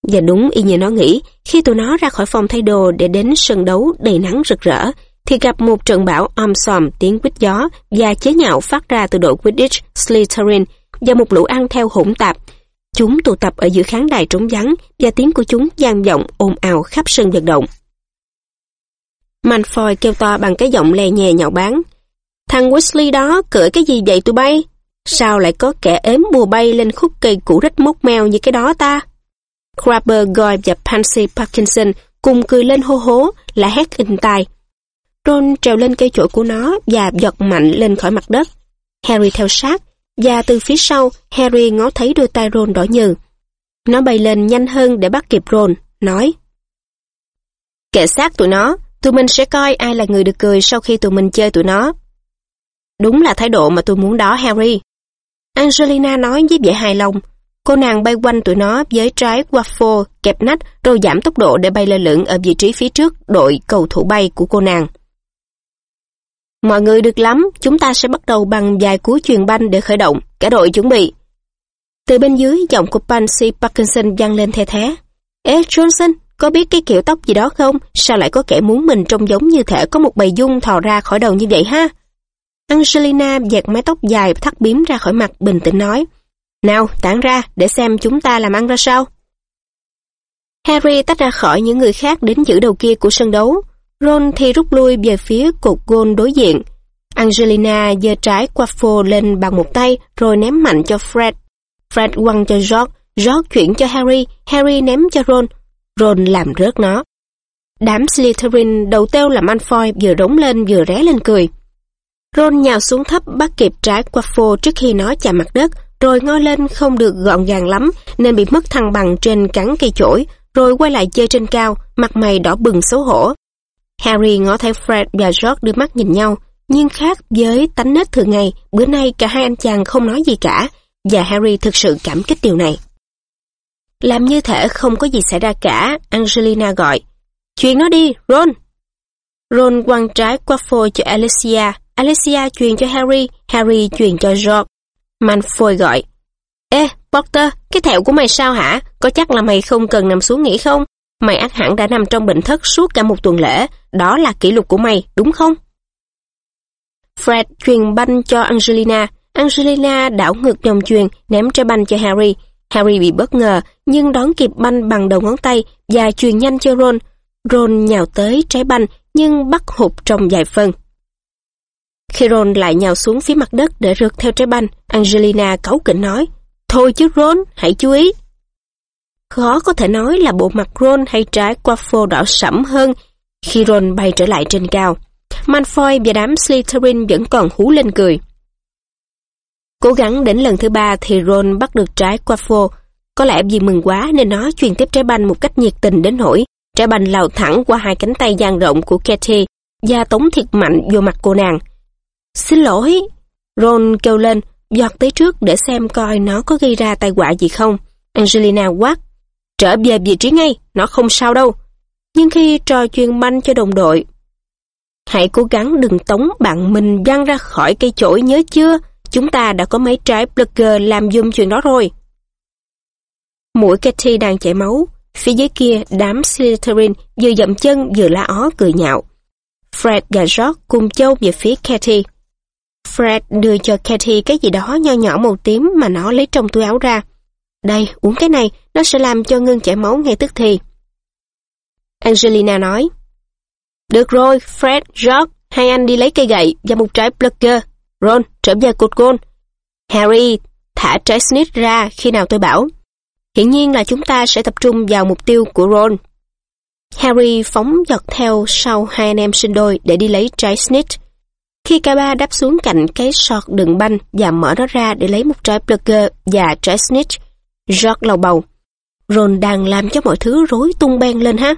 [SPEAKER 1] Và đúng y như nó nghĩ, khi tụi nó ra khỏi phòng thay đồ để đến sân đấu đầy nắng rực rỡ, thì gặp một trận bão om sòm tiếng quýt gió và chế nhạo phát ra từ đội Quidditch Slytherin và một lũ ăn theo hỗn tạp. Chúng tụ tập ở giữa khán đài trống vắng và tiếng của chúng gian vọng ồn ào khắp sân vận động. Malfoy kêu to bằng cái giọng lè nhè nhạo báng. Thằng Wesley đó cưỡi cái gì vậy tụi bay? Sao lại có kẻ ếm bùa bay lên khúc cây cũ rách mốc mèo như cái đó ta? Crabber, Goy và Pansy Parkinson cùng cười lên hô hố, là hét in tai. Ron trèo lên cây chổi của nó và giật mạnh lên khỏi mặt đất. Harry theo sát, và từ phía sau, Harry ngó thấy đôi tay Ron đỏ nhừ. Nó bay lên nhanh hơn để bắt kịp Ron, nói Kệ sát tụi nó, tụi mình sẽ coi ai là người được cười sau khi tụi mình chơi tụi nó. Đúng là thái độ mà tôi muốn đó Harry. Angelina nói với vẻ hài lòng. Cô nàng bay quanh tụi nó với trái waffle kẹp nách rồi giảm tốc độ để bay lơ lửng ở vị trí phía trước đội cầu thủ bay của cô nàng. Mọi người được lắm, chúng ta sẽ bắt đầu bằng vài cú truyền banh để khởi động. Cả đội chuẩn bị. Từ bên dưới, giọng của Pansy Parkinson vang lên the thế. Ê, Johnson, có biết cái kiểu tóc gì đó không? Sao lại có kẻ muốn mình trông giống như thể có một bầy dung thò ra khỏi đầu như vậy ha? Angelina dẹt mái tóc dài thắt bím ra khỏi mặt bình tĩnh nói. Nào, tản ra, để xem chúng ta làm ăn ra sao. Harry tách ra khỏi những người khác đến giữ đầu kia của sân đấu. Ron thì rút lui về phía cột gôn đối diện. Angelina giơ trái quaffle lên bằng một tay rồi ném mạnh cho Fred. Fred quăng cho George, George chuyển cho Harry, Harry ném cho Ron. Ron làm rớt nó. Đám Slytherin đầu têu làm Malfoy vừa rống lên vừa ré lên cười. Ron nhào xuống thấp bắt kịp trái quaffle trước khi nó chạm mặt đất, rồi ngoi lên không được gọn gàng lắm nên bị mất thăng bằng trên cắn cây chổi, rồi quay lại chơi trên cao, mặt mày đỏ bừng xấu hổ. Harry ngó thấy Fred và George đưa mắt nhìn nhau, nhưng khác với tánh nết thường ngày, bữa nay cả hai anh chàng không nói gì cả, và Harry thực sự cảm kích điều này. Làm như thể không có gì xảy ra cả, Angelina gọi. Chuyện nó đi, Ron! Ron quăng trái qua phôi cho Alicia, Alicia truyền cho Harry, Harry truyền cho George. Malfoy gọi. Ê, Potter, cái thẹo của mày sao hả? Có chắc là mày không cần nằm xuống nghỉ không? Mày ác hẳn đã nằm trong bệnh thất suốt cả một tuần lễ. Đó là kỷ lục của mày, đúng không? Fred truyền banh cho Angelina. Angelina đảo ngược dòng truyền ném trái banh cho Harry. Harry bị bất ngờ, nhưng đón kịp banh bằng đầu ngón tay và truyền nhanh cho Ron. Ron nhào tới trái banh, nhưng bắt hụt trong vài phân. Khi Ron lại nhào xuống phía mặt đất để rượt theo trái banh, Angelina cáu kỉnh nói, Thôi chứ Ron, hãy chú ý. Khó có thể nói là bộ mặt Ron hay trái quaffle đỏ sẫm hơn khi Ron bay trở lại trên cao. Malfoy và đám Slytherin vẫn còn hú lên cười. Cố gắng đến lần thứ ba thì Ron bắt được trái quaffle. Có lẽ vì mừng quá nên nó truyền tiếp trái banh một cách nhiệt tình đến nỗi trái banh lao thẳng qua hai cánh tay dang rộng của Katie và tống thiệt mạnh vô mặt cô nàng. Xin lỗi. Ron kêu lên, giọt tới trước để xem coi nó có gây ra tai họa gì không. Angelina quát. Trở về vị trí ngay, nó không sao đâu. Nhưng khi trò chuyên banh cho đồng đội, hãy cố gắng đừng tống bạn mình văng ra khỏi cây chổi nhớ chưa? Chúng ta đã có mấy trái blogger làm dùm chuyện đó rồi. Mũi Katy đang chảy máu. Phía dưới kia, đám Slytherin vừa dậm chân vừa la ó cười nhạo. Fred và George cùng châu về phía Katy Fred đưa cho Katy cái gì đó nho nhỏ màu tím mà nó lấy trong túi áo ra. Đây, uống cái này, nó sẽ làm cho ngưng chảy máu ngay tức thì. Angelina nói. Được rồi, Fred, George, hai anh đi lấy cây gậy và một trái plugger. Ron, trở về cột gôn. Harry, thả trái snitch ra khi nào tôi bảo. Hiển nhiên là chúng ta sẽ tập trung vào mục tiêu của Ron. Harry phóng giật theo sau hai anh em sinh đôi để đi lấy trái snitch. Khi cả ba đáp xuống cạnh cái sọt đựng banh và mở nó ra để lấy một trái plugger và trái snitch, George lầu bầu. Ron đang làm cho mọi thứ rối tung beng lên ha.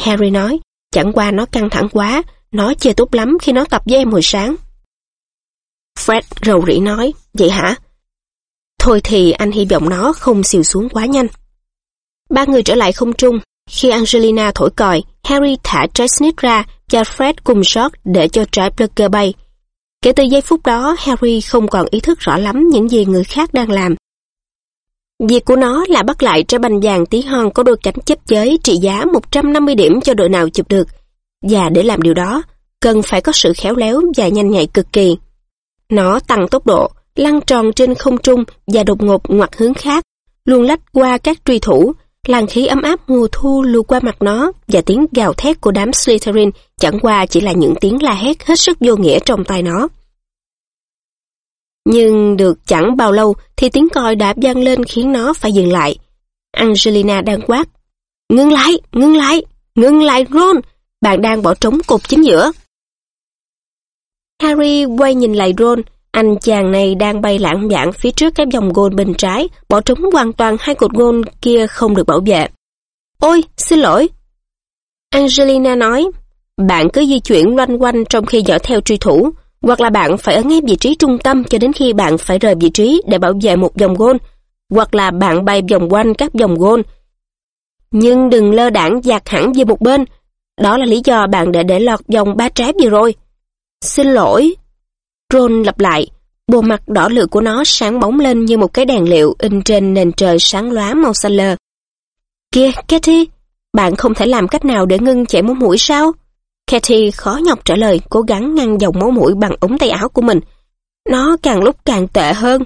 [SPEAKER 1] Harry nói, chẳng qua nó căng thẳng quá, nó chơi tốt lắm khi nó tập với em hồi sáng. Fred rầu rĩ nói, vậy hả? Thôi thì anh hy vọng nó không xìu xuống quá nhanh. Ba người trở lại không trung. Khi Angelina thổi còi, Harry thả trái ra và Fred cùng George để cho trái Plucker bay. Kể từ giây phút đó, Harry không còn ý thức rõ lắm những gì người khác đang làm. Việc của nó là bắt lại trái banh vàng tí hon có đôi cánh chấp chới trị giá 150 điểm cho đội nào chụp được. Và để làm điều đó, cần phải có sự khéo léo và nhanh nhạy cực kỳ. Nó tăng tốc độ, lăn tròn trên không trung và đột ngột ngoặt hướng khác, luôn lách qua các truy thủ, làn khí ấm áp mùa thu lùa qua mặt nó và tiếng gào thét của đám Slytherin chẳng qua chỉ là những tiếng la hét hết sức vô nghĩa trong tai nó. Nhưng được chẳng bao lâu thì tiếng còi đã vang lên khiến nó phải dừng lại. Angelina đang quát. Ngưng lại, ngưng lại, ngưng lại Ron, bạn đang bỏ trống cột chính giữa. Harry quay nhìn lại Ron, anh chàng này đang bay lãng vãng phía trước cái vòng gôn bên trái, bỏ trống hoàn toàn hai cột gôn kia không được bảo vệ. Ôi, xin lỗi. Angelina nói, bạn cứ di chuyển loanh quanh trong khi dõi theo truy thủ, hoặc là bạn phải ở ngay vị trí trung tâm cho đến khi bạn phải rời vị trí để bảo vệ một vòng gôn. hoặc là bạn bay vòng quanh các vòng gôn. Nhưng đừng lơ đảng dạt hẳn về một bên. Đó là lý do bạn đã để lọt vòng ba trái vừa rồi. Xin lỗi. Ron lặp lại. Bộ mặt đỏ lửa của nó sáng bóng lên như một cái đèn liệu in trên nền trời sáng lóa màu xanh lơ. Kìa, Katy, bạn không thể làm cách nào để ngưng chảy máu mũi sao? Katy khó nhọc trả lời, cố gắng ngăn dòng máu mũi bằng ống tay áo của mình. Nó càng lúc càng tệ hơn.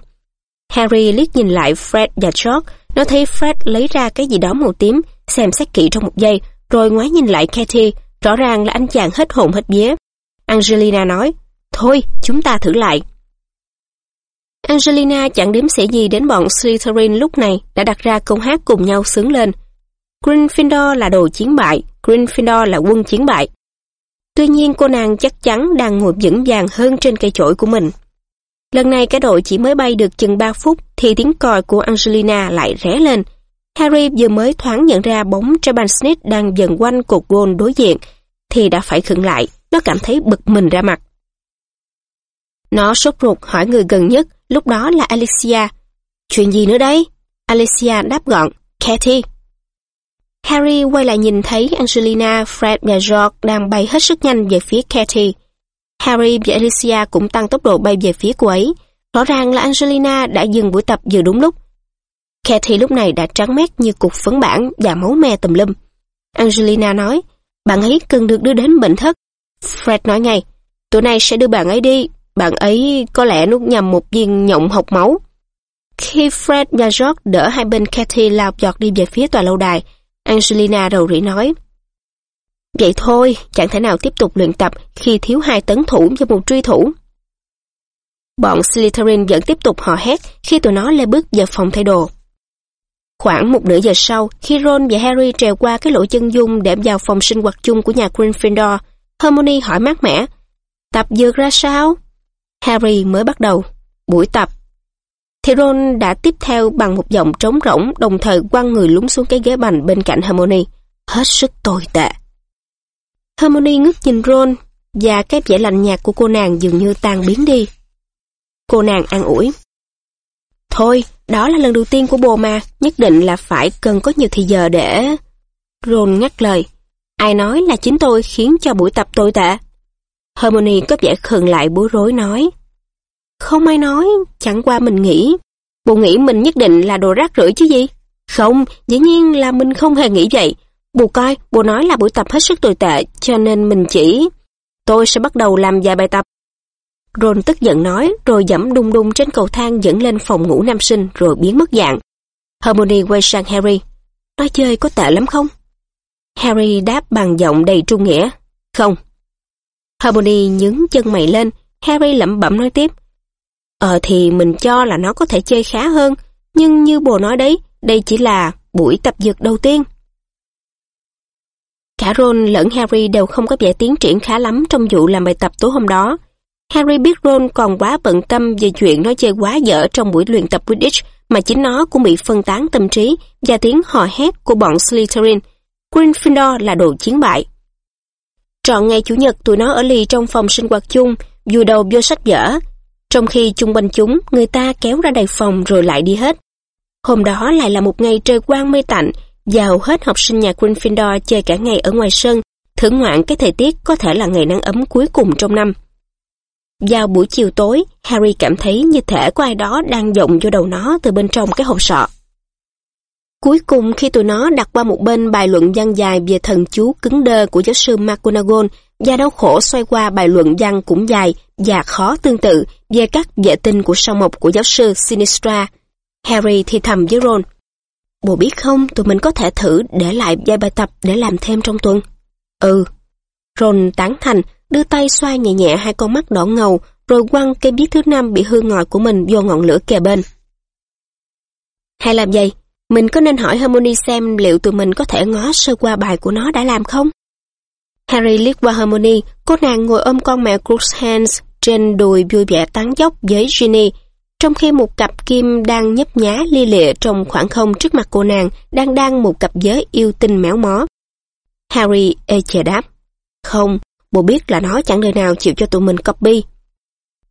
[SPEAKER 1] Harry liếc nhìn lại Fred và George, nó thấy Fred lấy ra cái gì đó màu tím, xem xét kỹ trong một giây, rồi ngoái nhìn lại Katy, rõ ràng là anh chàng hết hồn hết vía. Angelina nói, thôi, chúng ta thử lại. Angelina chẳng đếm xỉa gì đến bọn Slytherin lúc này đã đặt ra câu hát cùng nhau sướng lên. Gryffindor là đồ chiến bại, Gryffindor là quân chiến bại. Tuy nhiên cô nàng chắc chắn đang ngồi vững vàng hơn trên cây chổi của mình. Lần này cả đội chỉ mới bay được chừng 3 phút thì tiếng còi của Angelina lại ré lên. Harry vừa mới thoáng nhận ra bóng Treban Smith đang dần quanh cột gôn đối diện thì đã phải khựng lại, nó cảm thấy bực mình ra mặt. Nó sốt ruột hỏi người gần nhất, lúc đó là Alicia. Chuyện gì nữa đấy? Alicia đáp gọn, Katie. Harry quay lại nhìn thấy Angelina, Fred và George đang bay hết sức nhanh về phía Katie. Harry và Alicia cũng tăng tốc độ bay về phía cô ấy. Rõ ràng là Angelina đã dừng buổi tập vừa đúng lúc. Katie lúc này đã trắng mét như cục phấn bản và máu me tùm lum. Angelina nói, bạn ấy cần được đưa đến bệnh thất. Fred nói ngay, tụi này sẽ đưa bạn ấy đi, bạn ấy có lẽ nuốt nhầm một viên nhộng hộc máu. Khi Fred và George đỡ hai bên Katie lao giọt đi về phía tòa lâu đài, Angelina rầu rĩ nói. Vậy thôi, chẳng thể nào tiếp tục luyện tập khi thiếu hai tấn thủ cho một truy thủ. Bọn Slytherin vẫn tiếp tục hò hét khi tụi nó lê bước vào phòng thay đồ. Khoảng một nửa giờ sau, khi Ron và Harry trèo qua cái lỗ chân dung để vào phòng sinh hoạt chung của nhà Gryffindor, Hermione hỏi mát mẻ, tập dược ra sao? Harry mới bắt đầu, buổi tập. Thì Ron đã tiếp theo bằng một giọng trống rỗng đồng thời quăng người lúng xuống cái ghế bành bên cạnh Hermione. Hết sức tồi tệ. Hermione ngước nhìn Ron và cái vẻ lạnh nhạt của cô nàng dường như tan biến đi. Cô nàng an ủi. Thôi, đó là lần đầu tiên của bồ mà, nhất định là phải cần có nhiều thời giờ để... Ron ngắt lời. Ai nói là chính tôi khiến cho buổi tập tồi tệ? Hermione có vẻ khừng lại bối rối nói. Không ai nói, chẳng qua mình nghĩ. Bộ nghĩ mình nhất định là đồ rác rưởi chứ gì? Không, dĩ nhiên là mình không hề nghĩ vậy. Bù coi, bộ nói là buổi tập hết sức tồi tệ, cho nên mình chỉ... Tôi sẽ bắt đầu làm vài bài tập. Ron tức giận nói, rồi dẫm đung đung trên cầu thang dẫn lên phòng ngủ nam sinh rồi biến mất dạng. harmony quay sang Harry. Nói chơi có tệ lắm không? Harry đáp bằng giọng đầy trung nghĩa. Không. harmony nhướng chân mày lên, Harry lẩm bẩm nói tiếp. Ờ thì mình cho là nó có thể chơi khá hơn, nhưng như bồ nói đấy, đây chỉ là buổi tập dược đầu tiên. Cả Ron lẫn Harry đều không có vẻ tiến triển khá lắm trong vụ làm bài tập tối hôm đó. Harry biết Ron còn quá bận tâm về chuyện nó chơi quá dở trong buổi luyện tập Quidditch mà chính nó cũng bị phân tán tâm trí và tiếng hò hét của bọn Slytherin. Gryffindor là đồ chiến bại. Trọn ngày Chủ nhật tụi nó ở lì trong phòng sinh hoạt chung, vùi đầu vô sách vở. Trong khi chung quanh chúng, người ta kéo ra đầy phòng rồi lại đi hết. Hôm đó lại là một ngày trời quang mây tạnh, và hầu hết học sinh nhà Gryffindor chơi cả ngày ở ngoài sân, thưởng ngoạn cái thời tiết có thể là ngày nắng ấm cuối cùng trong năm. Vào buổi chiều tối, Harry cảm thấy như thể có ai đó đang dọng vô đầu nó từ bên trong cái hộp sọ. Cuối cùng khi tụi nó đặt qua một bên bài luận văn dài về thần chú cứng đơ của giáo sư McGonagall Gia đau khổ xoay qua bài luận văn cũng dài và khó tương tự về các vệ tinh của sao mộc của giáo sư Sinistra, Harry thì thầm với Ron. Bồ biết không, tụi mình có thể thử để lại vài bài tập để làm thêm trong tuần. Ừ. Ron tán thành, đưa tay xoa nhẹ nhẹ hai con mắt đỏ ngầu, rồi quăng cây viết thứ năm bị hư ngòi của mình vô ngọn lửa kề bên. Hay làm gì? Mình có nên hỏi Hermione xem liệu tụi mình có thể ngó sơ qua bài của nó đã làm không? Harry liếc qua Hermione, cô nàng ngồi ôm con mẹ Crookshanks trên đùi vui vẻ tán dốc với Ginny, trong khi một cặp kim đang nhấp nhá lia lịa trong khoảng không trước mặt cô nàng đang đang một cặp giới yêu tinh méo mó. Harry ê chề đáp. Không, bố biết là nó chẳng đời nào chịu cho tụi mình copy.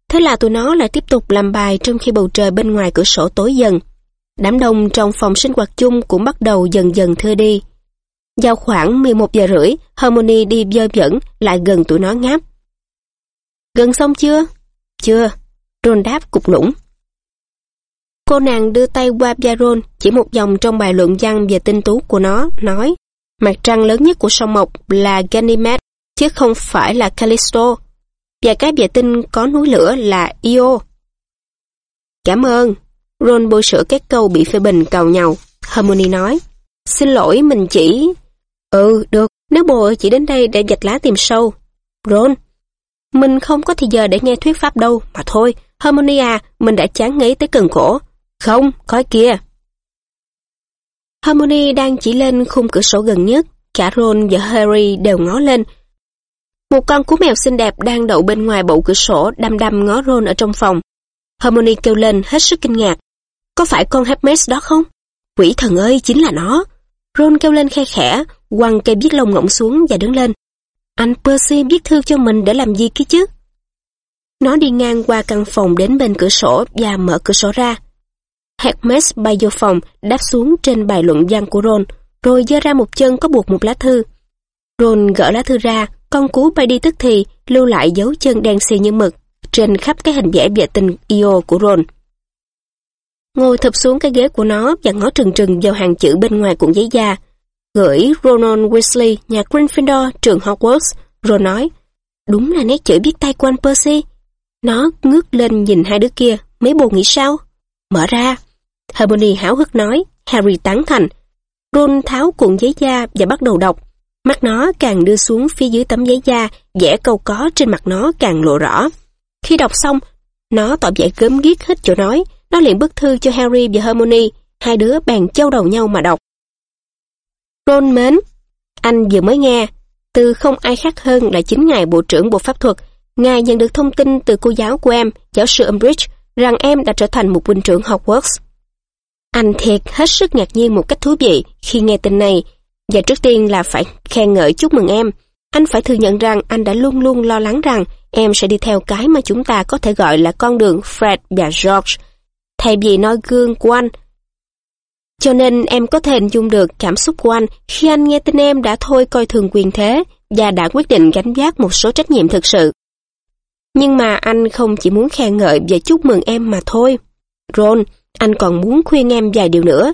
[SPEAKER 1] Thế là tụi nó lại tiếp tục làm bài trong khi bầu trời bên ngoài cửa sổ tối dần. đám đông trong phòng sinh hoạt chung cũng bắt đầu dần dần thưa đi. Vào khoảng 11 giờ rưỡi, Harmony đi dơ dẫn lại gần tụi nó ngáp. Gần xong chưa? Chưa. Ron đáp cục lũng. Cô nàng đưa tay qua Baron chỉ một dòng trong bài luận văn về tinh tú của nó, nói mặt trăng lớn nhất của sông Mộc là Ganymede, chứ không phải là Callisto. Và cái vệ tinh có núi lửa là Io. Cảm ơn. Ron bôi sửa các câu bị phê bình cầu nhau. Harmony nói, xin lỗi mình chỉ... Ừ, được, nếu bồ chỉ đến đây để dạch lá tìm sâu. Ron, mình không có thời giờ để nghe thuyết pháp đâu, mà thôi, harmonia à, mình đã chán ngấy tới cần cổ. Không, coi kia. Harmony đang chỉ lên khung cửa sổ gần nhất, cả Ron và Harry đều ngó lên. Một con cú mèo xinh đẹp đang đậu bên ngoài bộ cửa sổ đăm đăm ngó Ron ở trong phòng. Harmony kêu lên hết sức kinh ngạc. Có phải con Hermes đó không? Quỷ thần ơi, chính là nó. Ron kêu lên khe khẽ, quăng cây viết lông ngỗng xuống và đứng lên. Anh Percy viết thư cho mình để làm gì kia chứ? Nó đi ngang qua căn phòng đến bên cửa sổ và mở cửa sổ ra. Hermes bay vô phòng, đáp xuống trên bài luận văn của Ron, rồi giơ ra một chân có buộc một lá thư. Ron gỡ lá thư ra, con cú bay đi tức thì, lưu lại dấu chân đen xì như mực, trên khắp cái hình vẽ vệ tinh Io của Ron. Ngồi thập xuống cái ghế của nó và ngó trừng trừng vào hàng chữ bên ngoài cuộn giấy da. Gửi Ronald Weasley, nhà Gryffindor, trường Hogwarts, rồi nói, đúng là nét chữ biết tay của anh Percy. Nó ngước lên nhìn hai đứa kia, mấy bồ nghĩ sao? Mở ra. Hermione háo hức nói, Harry tán thành. Ron tháo cuộn giấy da và bắt đầu đọc. Mắt nó càng đưa xuống phía dưới tấm giấy da, vẽ câu có trên mặt nó càng lộ rõ. Khi đọc xong, nó tỏ vẻ gớm ghiếc hết chỗ nói, nó liền bức thư cho Harry và Hermione, hai đứa bàn châu đầu nhau mà đọc. Ron mến, anh vừa mới nghe, từ không ai khác hơn là chính ngài Bộ trưởng Bộ Pháp thuật, ngài nhận được thông tin từ cô giáo của em, giáo sư Umbridge, rằng em đã trở thành một huynh trưởng Hogwarts. Anh thiệt hết sức ngạc nhiên một cách thú vị khi nghe tin này, và trước tiên là phải khen ngợi chúc mừng em. Anh phải thừa nhận rằng anh đã luôn luôn lo lắng rằng em sẽ đi theo cái mà chúng ta có thể gọi là con đường Fred và George, thay vì noi gương của anh. Cho nên em có thể hình dung được cảm xúc của anh khi anh nghe tin em đã thôi coi thường quyền thế và đã quyết định gánh vác một số trách nhiệm thực sự. Nhưng mà anh không chỉ muốn khen ngợi và chúc mừng em mà thôi. Ron, anh còn muốn khuyên em vài điều nữa.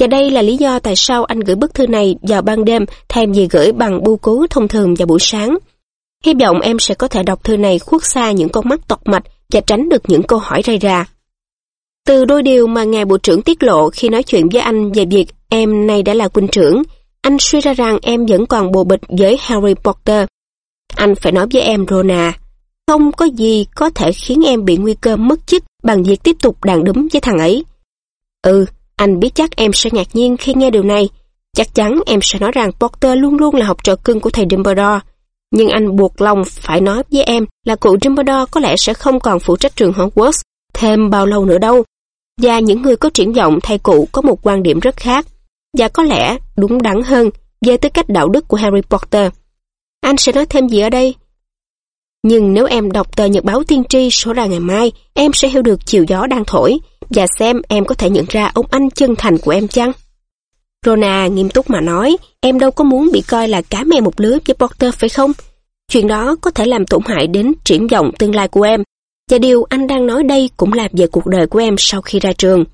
[SPEAKER 1] Và đây là lý do tại sao anh gửi bức thư này vào ban đêm thay vì gửi bằng bưu cứu thông thường vào buổi sáng. Hy vọng em sẽ có thể đọc thư này khuất xa những con mắt tọc mạch và tránh được những câu hỏi rây ra. Từ đôi điều mà ngài bộ trưởng tiết lộ khi nói chuyện với anh về việc em này đã là huynh trưởng, anh suy ra rằng em vẫn còn bồ bịch với Harry Potter. Anh phải nói với em Rona, không có gì có thể khiến em bị nguy cơ mất chức bằng việc tiếp tục đàn đúm với thằng ấy. Ừ, anh biết chắc em sẽ ngạc nhiên khi nghe điều này. Chắc chắn em sẽ nói rằng Potter luôn luôn là học trò cưng của thầy Dumbledore. Nhưng anh buộc lòng phải nói với em là cụ Dumbledore có lẽ sẽ không còn phụ trách trường Hogwarts thêm bao lâu nữa đâu. Và những người có triển vọng thay cụ có một quan điểm rất khác, và có lẽ đúng đắn hơn về tư cách đạo đức của Harry Potter. Anh sẽ nói thêm gì ở đây? Nhưng nếu em đọc tờ nhật báo tiên tri số ra ngày mai, em sẽ hiểu được chiều gió đang thổi, và xem em có thể nhận ra ông anh chân thành của em chăng? Rona nghiêm túc mà nói, em đâu có muốn bị coi là cá mè một lứa với Potter phải không? Chuyện đó có thể làm tổn hại đến triển vọng tương lai của em, và điều anh đang nói đây cũng là về cuộc đời của em sau khi ra trường.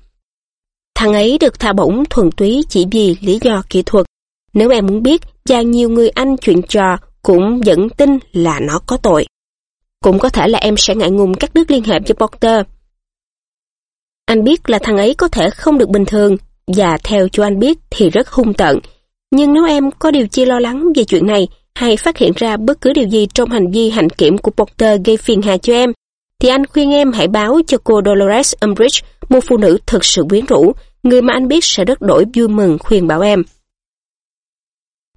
[SPEAKER 1] Thằng ấy được thả bổng thuần túy chỉ vì lý do kỹ thuật. Nếu em muốn biết, và nhiều người anh chuyện trò cũng vẫn tin là nó có tội. Cũng có thể là em sẽ ngại ngùng cắt đứt liên hệ với Porter. Anh biết là thằng ấy có thể không được bình thường, và theo cho anh biết thì rất hung tợn. Nhưng nếu em có điều chi lo lắng về chuyện này, hay phát hiện ra bất cứ điều gì trong hành vi hành kiểm của Porter gây phiền hà cho em, thì anh khuyên em hãy báo cho cô Dolores Umbridge, một phụ nữ thực sự quyến rũ, người mà anh biết sẽ rất đổi vui mừng khuyên bảo em.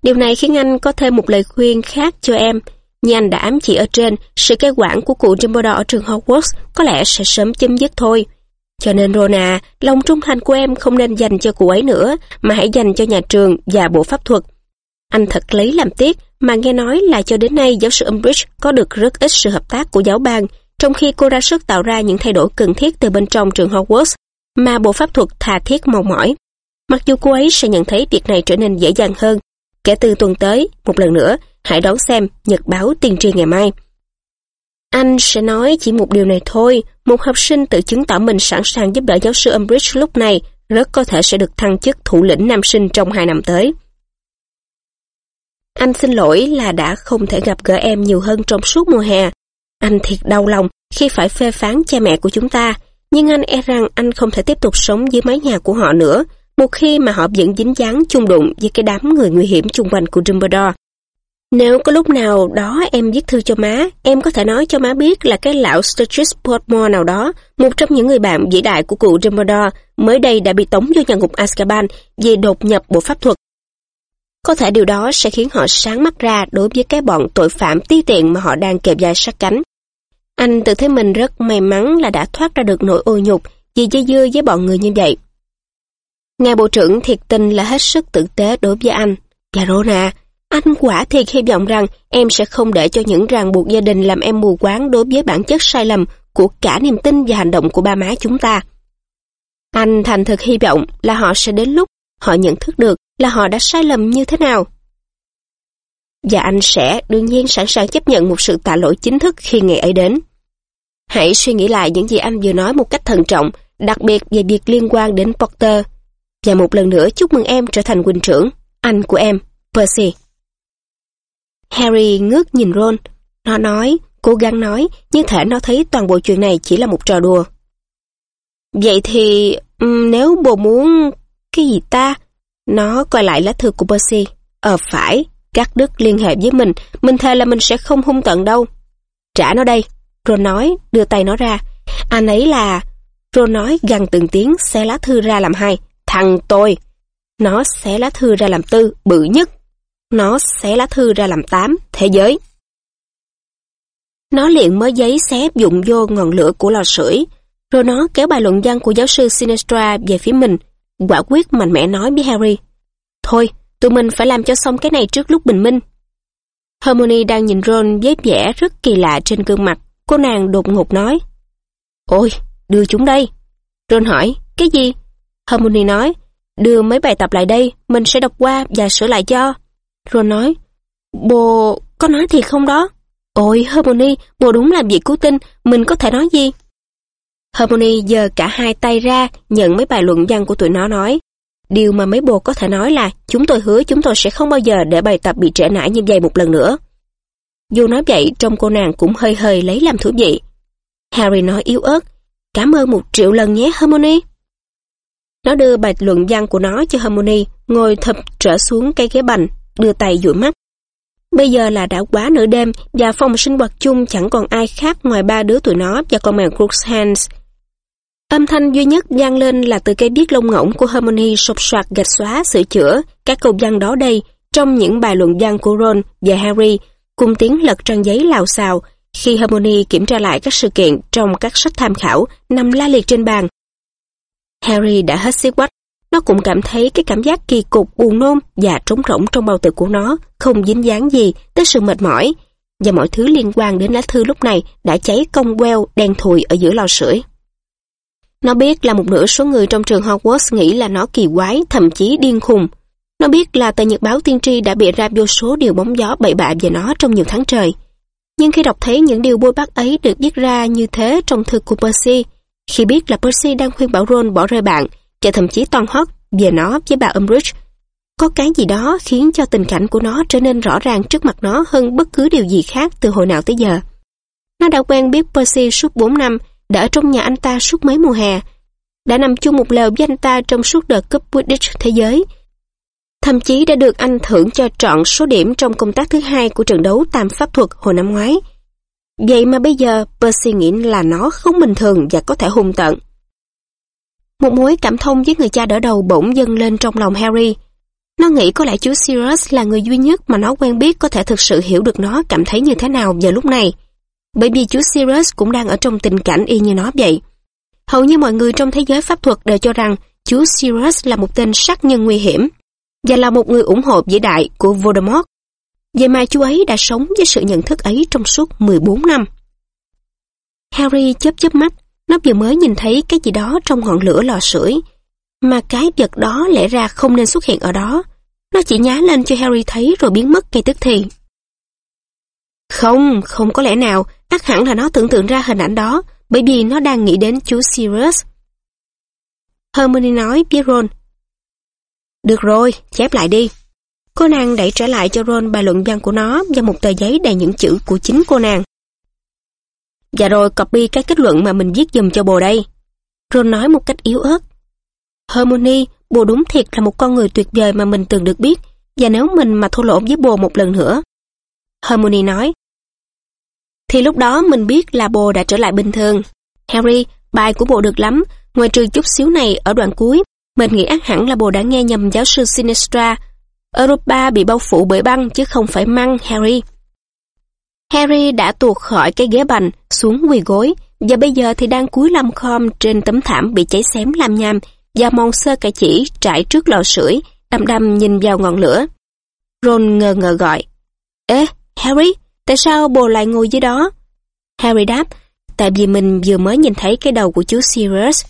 [SPEAKER 1] Điều này khiến anh có thêm một lời khuyên khác cho em. Như anh đã ám chỉ ở trên, sự cai quản của cụ Dumbledore ở trường Hogwarts có lẽ sẽ sớm chấm dứt thôi. Cho nên Rona, lòng trung thành của em không nên dành cho cụ ấy nữa, mà hãy dành cho nhà trường và bộ pháp thuật. Anh thật lấy làm tiếc mà nghe nói là cho đến nay giáo sư Umbridge có được rất ít sự hợp tác của giáo ban, trong khi cô ra sức tạo ra những thay đổi cần thiết từ bên trong trường Hogwarts, mà bộ pháp thuật thà thiết mong mỏi. Mặc dù cô ấy sẽ nhận thấy việc này trở nên dễ dàng hơn. Kể từ tuần tới, một lần nữa, hãy đón xem nhật báo tiên tri ngày mai. Anh sẽ nói chỉ một điều này thôi, một học sinh tự chứng tỏ mình sẵn sàng giúp đỡ giáo sư Umbridge lúc này rất có thể sẽ được thăng chức thủ lĩnh nam sinh trong hai năm tới. Anh xin lỗi là đã không thể gặp gỡ em nhiều hơn trong suốt mùa hè. Anh thiệt đau lòng khi phải phê phán cha mẹ của chúng ta, nhưng anh e rằng anh không thể tiếp tục sống dưới mái nhà của họ nữa, một khi mà họ vẫn dính dáng chung đụng với cái đám người nguy hiểm chung quanh của Dumbledore. Nếu có lúc nào đó em viết thư cho má, em có thể nói cho má biết là cái lão Sturgis Portmore nào đó, một trong những người bạn vĩ đại của cụ Dumbledore, mới đây đã bị tống vô nhà ngục Azkaban vì đột nhập bộ pháp thuật. Có thể điều đó sẽ khiến họ sáng mắt ra đối với cái bọn tội phạm ti tiện mà họ đang kẹp dài sát cánh. Anh tự thấy mình rất may mắn là đã thoát ra được nỗi ô nhục vì dây dưa với bọn người như vậy. Ngài Bộ trưởng thiệt tình là hết sức tử tế đối với anh. Và Rona, anh quả thiệt hy vọng rằng em sẽ không để cho những ràng buộc gia đình làm em mù quáng đối với bản chất sai lầm của cả niềm tin và hành động của ba má chúng ta. Anh thành thực hy vọng là họ sẽ đến lúc họ nhận thức được là họ đã sai lầm như thế nào. Và anh sẽ đương nhiên sẵn sàng chấp nhận một sự tạ lỗi chính thức khi ngày ấy đến. Hãy suy nghĩ lại những gì anh vừa nói một cách thận trọng, đặc biệt về việc liên quan đến Potter. Và một lần nữa chúc mừng em trở thành huynh trưởng, anh của em, Percy. Harry ngước nhìn Ron. Nó nói, cố gắng nói, nhưng thể nó thấy toàn bộ chuyện này chỉ là một trò đùa. Vậy thì, nếu bồ muốn... cái gì ta? Nó coi lại lá thư của Percy. Ờ phải, cắt đứt liên hệ với mình, mình thề là mình sẽ không hung tận đâu. Trả nó đây. Ron nói, đưa tay nó ra. Anh ấy là... Ron nói gần từng tiếng xé lá thư ra làm hai. Thằng tôi. Nó xé lá thư ra làm tư, bự nhất. Nó xé lá thư ra làm tám, thế giới. Nó liền mới giấy xé dụng vô ngọn lửa của lò sưởi, rồi nó kéo bài luận văn của giáo sư Sinestra về phía mình, quả quyết mạnh mẽ nói với Harry. Thôi, tụi mình phải làm cho xong cái này trước lúc bình minh. Hermione đang nhìn Ron với vẻ rất kỳ lạ trên gương mặt. Cô nàng đột ngột nói. Ôi, đưa chúng đây. Ron hỏi, cái gì? Hermione nói, đưa mấy bài tập lại đây, mình sẽ đọc qua và sửa lại cho. Ron nói, bồ có nói thiệt không đó? Ôi Hermione, bồ đúng là việc cứu tinh, mình có thể nói gì? Hermione giơ cả hai tay ra nhận mấy bài luận văn của tụi nó nói. Điều mà mấy bồ có thể nói là chúng tôi hứa chúng tôi sẽ không bao giờ để bài tập bị trễ nải như vậy một lần nữa. Dù nói vậy, trong cô nàng cũng hơi hơi lấy làm thú vị. Harry nói yếu ớt, cảm ơn một triệu lần nhé Hermione. Nó đưa bài luận văn của nó cho Hermione, ngồi thập trở xuống cây ghế bành, đưa tay dụi mắt. Bây giờ là đã quá nửa đêm và phòng sinh hoạt chung chẳng còn ai khác ngoài ba đứa tụi nó và con mèo Crookshanks. Âm thanh duy nhất vang lên là từ cây biết lông ngỗng của Hermione sột soạt gạch xóa sửa chữa các câu văn đó đây trong những bài luận văn của Ron và Harry cùng tiếng lật trang giấy lào xào khi Hermione kiểm tra lại các sự kiện trong các sách tham khảo nằm la liệt trên bàn. Harry đã hết xí quách nó cũng cảm thấy cái cảm giác kỳ cục, buồn nôn và trống rỗng trong bao tử của nó không dính dáng gì tới sự mệt mỏi. Và mọi thứ liên quan đến lá thư lúc này đã cháy cong queo đen thùi ở giữa lò sưởi. Nó biết là một nửa số người trong trường Hogwarts nghĩ là nó kỳ quái, thậm chí điên khùng. Nó biết là tờ nhật báo tiên tri đã bị ra vô số điều bóng gió bậy bạ về nó trong nhiều tháng trời. Nhưng khi đọc thấy những điều bôi bác ấy được viết ra như thế trong thư của Percy, khi biết là Percy đang khuyên bảo Ron bỏ rơi bạn, và thậm chí toan hót về nó với bà Umbridge. Có cái gì đó khiến cho tình cảnh của nó trở nên rõ ràng trước mặt nó hơn bất cứ điều gì khác từ hồi nào tới giờ. Nó đã quen biết Percy suốt 4 năm, đã ở trong nhà anh ta suốt mấy mùa hè, đã nằm chung một lều với anh ta trong suốt đợt cúp Quidditch thế giới. Thậm chí đã được anh thưởng cho trọn số điểm trong công tác thứ hai của trận đấu tam pháp thuật hồi năm ngoái. Vậy mà bây giờ Percy nghĩ là nó không bình thường và có thể hung tận. Một mối cảm thông với người cha đỡ đầu bỗng dâng lên trong lòng Harry. Nó nghĩ có lẽ chú Sirius là người duy nhất mà nó quen biết có thể thực sự hiểu được nó cảm thấy như thế nào vào lúc này. Bởi vì chú Sirius cũng đang ở trong tình cảnh y như nó vậy. Hầu như mọi người trong thế giới pháp thuật đều cho rằng chú Sirius là một tên sát nhân nguy hiểm và là một người ủng hộ vĩ đại của Voldemort. Vậy mà chú ấy đã sống với sự nhận thức ấy trong suốt 14 năm. Harry chớp chớp mắt, nó vừa mới nhìn thấy cái gì đó trong ngọn lửa lò sưởi, mà cái vật đó lẽ ra không nên xuất hiện ở đó. Nó chỉ nhá lên cho Harry thấy rồi biến mất ngay tức thì. Không, không có lẽ nào, ắt hẳn là nó tưởng tượng ra hình ảnh đó, bởi vì nó đang nghĩ đến chú Sirius. Hermione nói với Ron. Được rồi, chép lại đi. Cô nàng đẩy trở lại cho Ron bài luận văn của nó và một tờ giấy đầy những chữ của chính cô nàng. Và rồi copy cái kết luận mà mình viết dùm cho bồ đây. Ron nói một cách yếu ớt. Hermione, bồ đúng thiệt là một con người tuyệt vời mà mình từng được biết, và nếu mình mà thô lỗ với bồ một lần nữa. Hermione nói. Thì lúc đó mình biết là bồ đã trở lại bình thường. Harry, bài của bồ được lắm, ngoài trừ chút xíu này ở đoạn cuối, mình nghĩ ác hẳn là bồ đã nghe nhầm giáo sư Sinistra. Europa bị bao phủ bởi băng chứ không phải măng, Harry. Harry đã tuột khỏi cái ghế bành, xuống quỳ gối, và bây giờ thì đang cúi lăm khom trên tấm thảm bị cháy xém làm nham, và mòn sơ cải chỉ trải trước lò sưởi, đăm đăm nhìn vào ngọn lửa. Ron ngờ ngờ gọi. Ê, Harry, tại sao bồ lại ngồi dưới đó? Harry đáp, tại vì mình vừa mới nhìn thấy cái đầu của chú Sirius.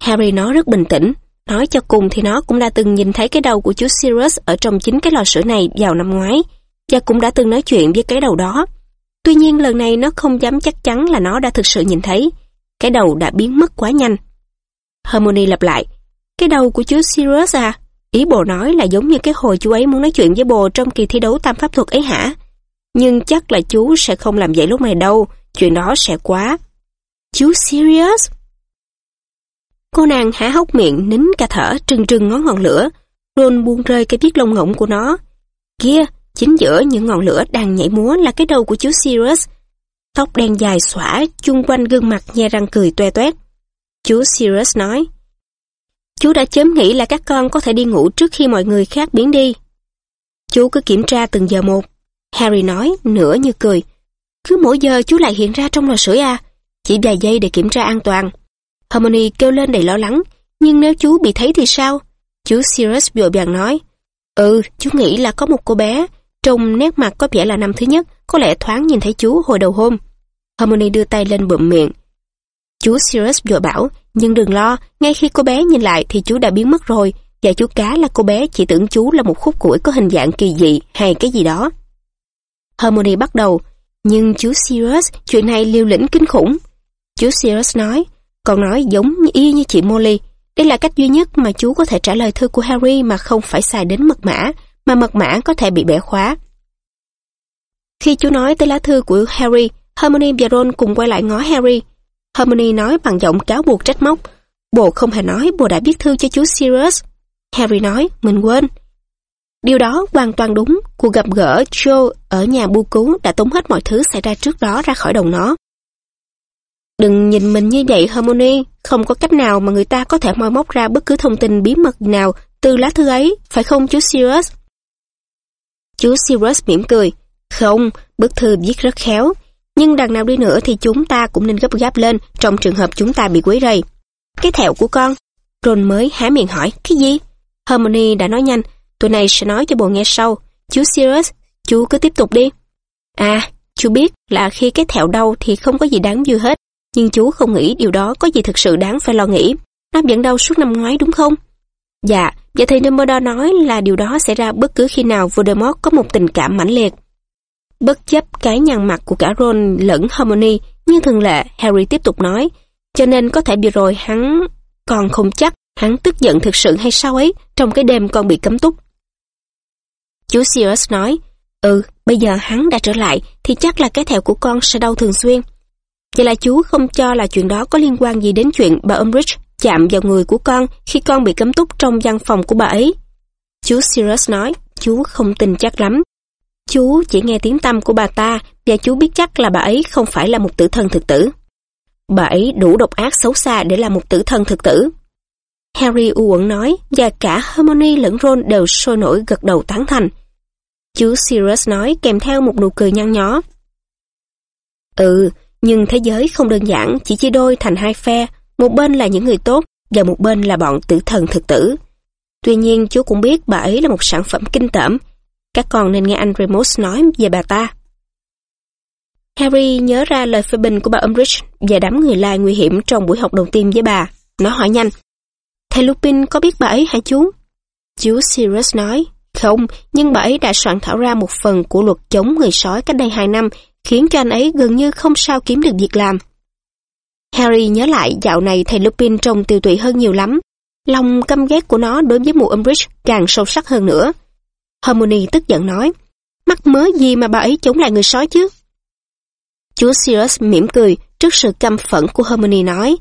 [SPEAKER 1] Harry nói rất bình tĩnh, nói cho cùng thì nó cũng đã từng nhìn thấy cái đầu của chú Sirius ở trong chính cái lò sưởi này vào năm ngoái, và cũng đã từng nói chuyện với cái đầu đó. Tuy nhiên lần này nó không dám chắc chắn là nó đã thực sự nhìn thấy. Cái đầu đã biến mất quá nhanh. Hermione lặp lại. Cái đầu của chú Sirius à? Ý bồ nói là giống như cái hồi chú ấy muốn nói chuyện với bồ trong kỳ thi đấu tam pháp thuật ấy hả? Nhưng chắc là chú sẽ không làm vậy lúc này đâu. Chuyện đó sẽ quá. Chú Sirius? Cô nàng há hốc miệng, nín cả thở, trừng trừng ngón ngọn lửa. Ron buông rơi cái viết lông ngỗng của nó. Kia, Chính giữa những ngọn lửa đang nhảy múa là cái đầu của chú Sirius. Tóc đen dài xõa chung quanh gương mặt nhe răng cười toe toét. Chú Sirius nói, Chú đã chớm nghĩ là các con có thể đi ngủ trước khi mọi người khác biến đi. Chú cứ kiểm tra từng giờ một. Harry nói, nửa như cười. Cứ mỗi giờ chú lại hiện ra trong lò sưởi à? Chỉ vài giây để kiểm tra an toàn. Hermione kêu lên đầy lo lắng. Nhưng nếu chú bị thấy thì sao? Chú Sirius vội vàng nói. Ừ, chú nghĩ là có một cô bé Trông nét mặt có vẻ là năm thứ nhất, có lẽ thoáng nhìn thấy chú hồi đầu hôm. Harmony đưa tay lên bụm miệng. Chú Sirius vội bảo, nhưng đừng lo, ngay khi cô bé nhìn lại thì chú đã biến mất rồi, và chú cá là cô bé chỉ tưởng chú là một khúc củi có hình dạng kỳ dị hay cái gì đó. Harmony bắt đầu, nhưng chú Sirius, chuyện này liều lĩnh kinh khủng. Chú Sirius nói, còn nói giống như y như chị Molly, đây là cách duy nhất mà chú có thể trả lời thư của Harry mà không phải xài đến mật mã, mà mật mã có thể bị bẻ khóa. Khi chú nói tới lá thư của Harry, Hermione và Ron cùng quay lại ngó Harry. Hermione nói bằng giọng cáo buộc trách móc. Bồ không hề nói bồ đã viết thư cho chú Sirius. Harry nói, mình quên. Điều đó hoàn toàn đúng, cuộc gặp gỡ Joe ở nhà bu cú đã tống hết mọi thứ xảy ra trước đó ra khỏi đầu nó. Đừng nhìn mình như vậy Hermione, không có cách nào mà người ta có thể moi móc ra bất cứ thông tin bí mật nào từ lá thư ấy, phải không chú Sirius? Chú Sirius mỉm cười. Không, bức thư viết rất khéo. Nhưng đằng nào đi nữa thì chúng ta cũng nên gấp gáp lên trong trường hợp chúng ta bị quấy rầy. Cái thẹo của con. Ron mới há miệng hỏi, cái gì? Hermione đã nói nhanh, tụi này sẽ nói cho bồ nghe sau. Chú Sirius, chú cứ tiếp tục đi. À, chú biết là khi cái thẹo đau thì không có gì đáng vui hết. Nhưng chú không nghĩ điều đó có gì thực sự đáng phải lo nghĩ. Nó vẫn đau suốt năm ngoái đúng không? Dạ, và thầy Dumbledore nói là điều đó xảy ra bất cứ khi nào Voldemort có một tình cảm mãnh liệt. Bất chấp cái nhăn mặt của cả Ron lẫn Hermione, như thường lệ, Harry tiếp tục nói, cho nên có thể vừa rồi hắn còn không chắc hắn tức giận thực sự hay sao ấy trong cái đêm con bị cấm túc. Chú Sirius nói, ừ, bây giờ hắn đã trở lại thì chắc là cái thẹo của con sẽ đau thường xuyên. Vậy là chú không cho là chuyện đó có liên quan gì đến chuyện bà Umbridge chạm vào người của con khi con bị cấm túc trong văn phòng của bà ấy. Chú Sirius nói, chú không tin chắc lắm. Chú chỉ nghe tiếng tâm của bà ta và chú biết chắc là bà ấy không phải là một tử thần thực tử. Bà ấy đủ độc ác xấu xa để là một tử thần thực tử. Harry u uẩn nói và cả Hermione lẫn Ron đều sôi nổi gật đầu tán thành. Chú Sirius nói kèm theo một nụ cười nhăn nhó. Ừ, nhưng thế giới không đơn giản chỉ chia đôi thành hai phe một bên là những người tốt và một bên là bọn tử thần thực tử. Tuy nhiên chú cũng biết bà ấy là một sản phẩm kinh tởm. Các con nên nghe anh Remus nói về bà ta. Harry nhớ ra lời phê bình của bà Umbridge về đám người lai nguy hiểm trong buổi học đầu tiên với bà. Nó hỏi nhanh. Thầy Lupin có biết bà ấy hả chú? Chú Sirius nói, không, nhưng bà ấy đã soạn thảo ra một phần của luật chống người sói cách đây hai năm, khiến cho anh ấy gần như không sao kiếm được việc làm. Harry nhớ lại dạo này thầy Lupin trông tiêu tụy hơn nhiều lắm. Lòng căm ghét của nó đối với mụ Umbridge càng sâu sắc hơn nữa. Hermione tức giận nói, mắc mớ gì mà bà ấy chống lại người sói chứ? Chú Sirius mỉm cười trước sự căm phẫn của Hermione nói,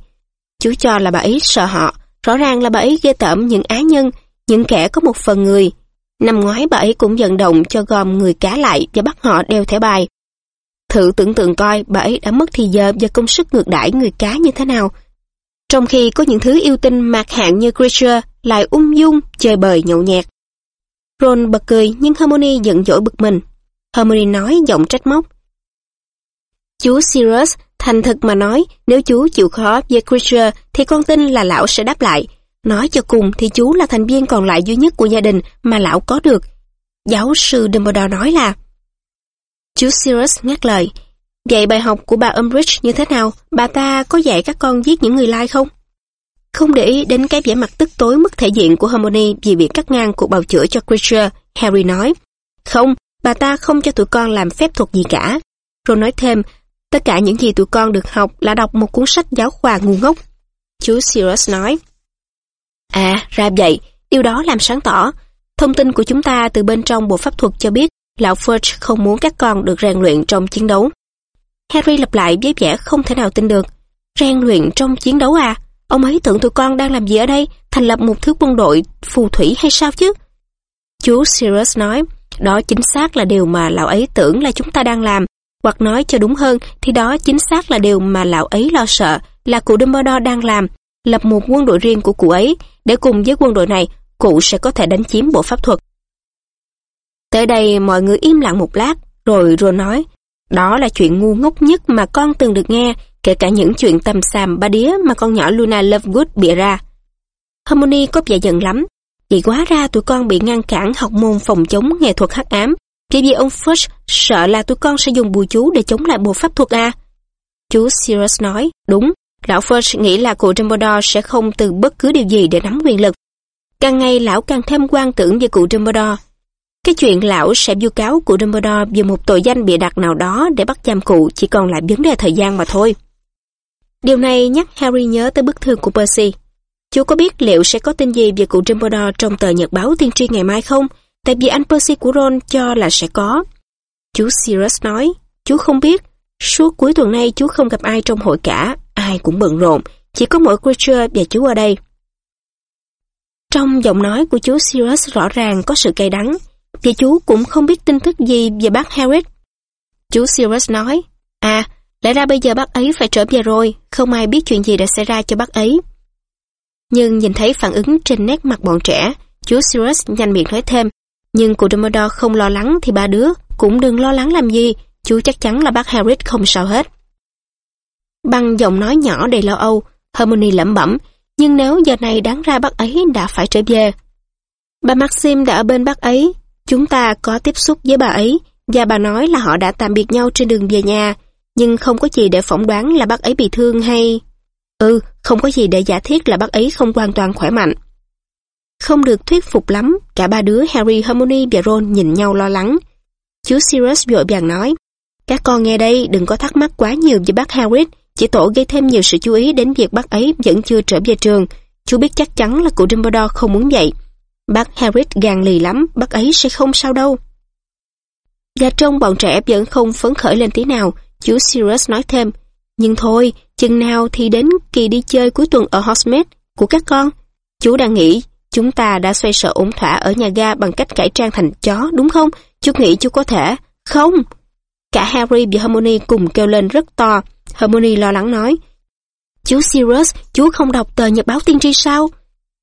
[SPEAKER 1] chú cho là bà ấy sợ họ, rõ ràng là bà ấy ghê tởm những á nhân, những kẻ có một phần người. Năm ngoái bà ấy cũng vận động cho gom người cá lại và bắt họ đeo thẻ bài. Thử tưởng tượng coi bà ấy đã mất thì giờ và công sức ngược đãi người cá như thế nào. Trong khi có những thứ yêu tinh mạc hạng như Creature lại ung dung, chơi bời nhậu nhẹt. Ron bật cười nhưng Harmony giận dỗi bực mình. Harmony nói giọng trách móc. Chú Sirius thành thực mà nói, nếu chú chịu khó với Creature thì con tin là lão sẽ đáp lại. Nói cho cùng thì chú là thành viên còn lại duy nhất của gia đình mà lão có được. Giáo sư Dumbledore nói là Chú Sirius ngắt lời Vậy bài học của bà Umbridge như thế nào? Bà ta có dạy các con giết những người lai không? Không để ý đến cái vẻ mặt tức tối mất thể diện của Hermione vì bị cắt ngang cuộc bào chữa cho Creature, Harry nói. Không, bà ta không cho tụi con làm phép thuật gì cả. Rồi nói thêm, tất cả những gì tụi con được học là đọc một cuốn sách giáo khoa ngu ngốc. Chú Sirius nói. À, ra vậy, điều đó làm sáng tỏ. Thông tin của chúng ta từ bên trong bộ pháp thuật cho biết lão Fudge không muốn các con được rèn luyện trong chiến đấu. Harry lặp lại với vẻ không thể nào tin được. Rèn luyện trong chiến đấu à? Ông ấy tưởng tụi con đang làm gì ở đây? Thành lập một thứ quân đội phù thủy hay sao chứ? Chú Sirius nói, đó chính xác là điều mà lão ấy tưởng là chúng ta đang làm. Hoặc nói cho đúng hơn thì đó chính xác là điều mà lão ấy lo sợ là cụ Dumbledore đang làm. Lập một quân đội riêng của cụ ấy để cùng với quân đội này cụ sẽ có thể đánh chiếm bộ pháp thuật. Tới đây mọi người im lặng một lát rồi rồi nói đó là chuyện ngu ngốc nhất mà con từng được nghe kể cả những chuyện tầm xàm ba đía mà con nhỏ Luna Lovegood bịa ra. Harmony có vẻ giận lắm, vì quá ra tụi con bị ngăn cản học môn phòng chống nghệ thuật hắc ám, chỉ vì ông Fudge sợ là tụi con sẽ dùng bùa chú để chống lại bộ pháp thuật à. Chú Sirius nói, đúng, lão Fudge nghĩ là cụ Dumbledore sẽ không từ bất cứ điều gì để nắm quyền lực. Càng ngày lão càng thêm quan tưởng về cụ Dumbledore. Cái chuyện lão sẽ vu cáo cụ Dumbledore về một tội danh bịa đặt nào đó để bắt giam cụ chỉ còn lại vấn đề thời gian mà thôi. Điều này nhắc Harry nhớ tới bức thư của Percy. Chú có biết liệu sẽ có tin gì về cụ Dumbledore trong tờ nhật báo tiên tri ngày mai không? Tại vì anh Percy của Ron cho là sẽ có. Chú Sirius nói, chú không biết. Suốt cuối tuần nay chú không gặp ai trong hội cả, ai cũng bận rộn, chỉ có mỗi Creature và chú ở đây. Trong giọng nói của chú Sirius rõ ràng có sự cay đắng, vì chú cũng không biết tin tức gì về bác Harris. Chú Sirius nói, à, Lẽ ra bây giờ bác ấy phải trở về rồi, không ai biết chuyện gì đã xảy ra cho bác ấy. Nhưng nhìn thấy phản ứng trên nét mặt bọn trẻ, chú Sirius nhanh miệng nói thêm, nhưng cụ Dumbledore không lo lắng thì ba đứa cũng đừng lo lắng làm gì, chú chắc chắn là bác Harry không sao hết. Bằng giọng nói nhỏ đầy lo âu, Hermione lẩm bẩm, nhưng nếu giờ này đáng ra bác ấy đã phải trở về. Bà Maxim đã ở bên bác ấy, chúng ta có tiếp xúc với bà ấy, và bà nói là họ đã tạm biệt nhau trên đường về nhà, nhưng không có gì để phỏng đoán là bác ấy bị thương hay... Ừ, không có gì để giả thiết là bác ấy không hoàn toàn khỏe mạnh. Không được thuyết phục lắm, cả ba đứa Harry, Hermione và Ron nhìn nhau lo lắng. Chú Sirius vội vàng nói, các con nghe đây đừng có thắc mắc quá nhiều về bác Harry, chỉ tổ gây thêm nhiều sự chú ý đến việc bác ấy vẫn chưa trở về trường. Chú biết chắc chắn là cụ Dumbledore không muốn vậy. Bác Harry gàn lì lắm, bác ấy sẽ không sao đâu. Và trong bọn trẻ vẫn không phấn khởi lên tí nào, Chú Sirius nói thêm, nhưng thôi, chừng nào thì đến kỳ đi chơi cuối tuần ở Hogsmeade của các con. Chú đang nghĩ chúng ta đã xoay sở ổn thỏa ở nhà ga bằng cách cải trang thành chó, đúng không? Chú nghĩ chú có thể. Không! Cả Harry và Hermione cùng kêu lên rất to. Hermione lo lắng nói, Chú Sirius, chú không đọc tờ nhật báo tiên tri sao?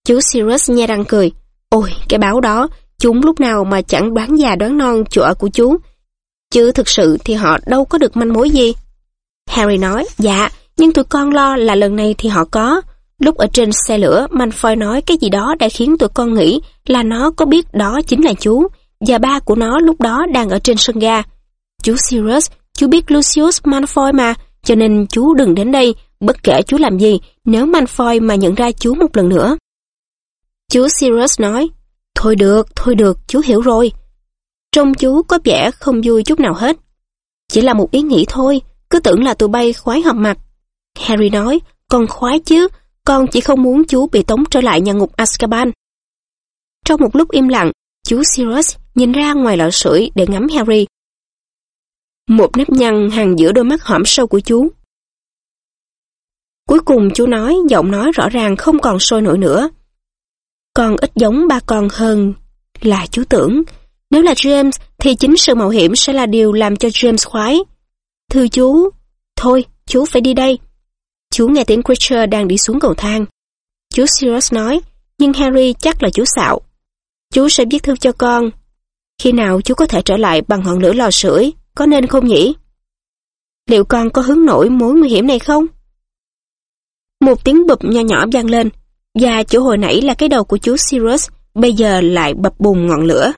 [SPEAKER 1] Chú Sirius nhe răng cười. Ôi, cái báo đó, chúng lúc nào mà chẳng đoán già đoán non chỗ ở của chú. Chứ thực sự thì họ đâu có được manh mối gì. Harry nói, dạ, nhưng tụi con lo là lần này thì họ có. Lúc ở trên xe lửa, manfoy nói cái gì đó đã khiến tụi con nghĩ là nó có biết đó chính là chú, và ba của nó lúc đó đang ở trên sân ga. Chú Sirius, Chú biết Lucius manfoy mà, cho nên chú đừng đến đây, bất kể chú làm gì, nếu manfoy mà nhận ra chú một lần nữa. Chú Sirius nói, Thôi được, thôi được, chú hiểu rồi. Trông chú có vẻ không vui chút nào hết. Chỉ là một ý nghĩ thôi, cứ tưởng là tụi bay khoái họp mặt. Harry nói, con khoái chứ, con chỉ không muốn chú bị tống trở lại nhà ngục Azkaban. Trong một lúc im lặng, chú Sirius nhìn ra ngoài lọ sưởi để ngắm Harry. Một nếp nhăn hàng giữa đôi mắt hõm sâu của chú. Cuối cùng chú nói, giọng nói rõ ràng không còn sôi nổi nữa. Con ít giống ba con hơn là chú tưởng. Nếu là James thì chính sự mạo hiểm sẽ là điều làm cho James khoái. Thưa chú, thôi, chú phải đi đây. Chú nghe tiếng Creature đang đi xuống cầu thang. Chú Sirius nói, nhưng Harry chắc là chú xạo. Chú sẽ viết thư cho con. Khi nào chú có thể trở lại bằng ngọn lửa lò sưởi, có nên không nhỉ? Liệu con có hướng nổi mối nguy hiểm này không? Một tiếng bụp nho nhỏ vang lên, và chỗ hồi nãy là cái đầu của chú Sirius, bây giờ lại bập bùng ngọn lửa.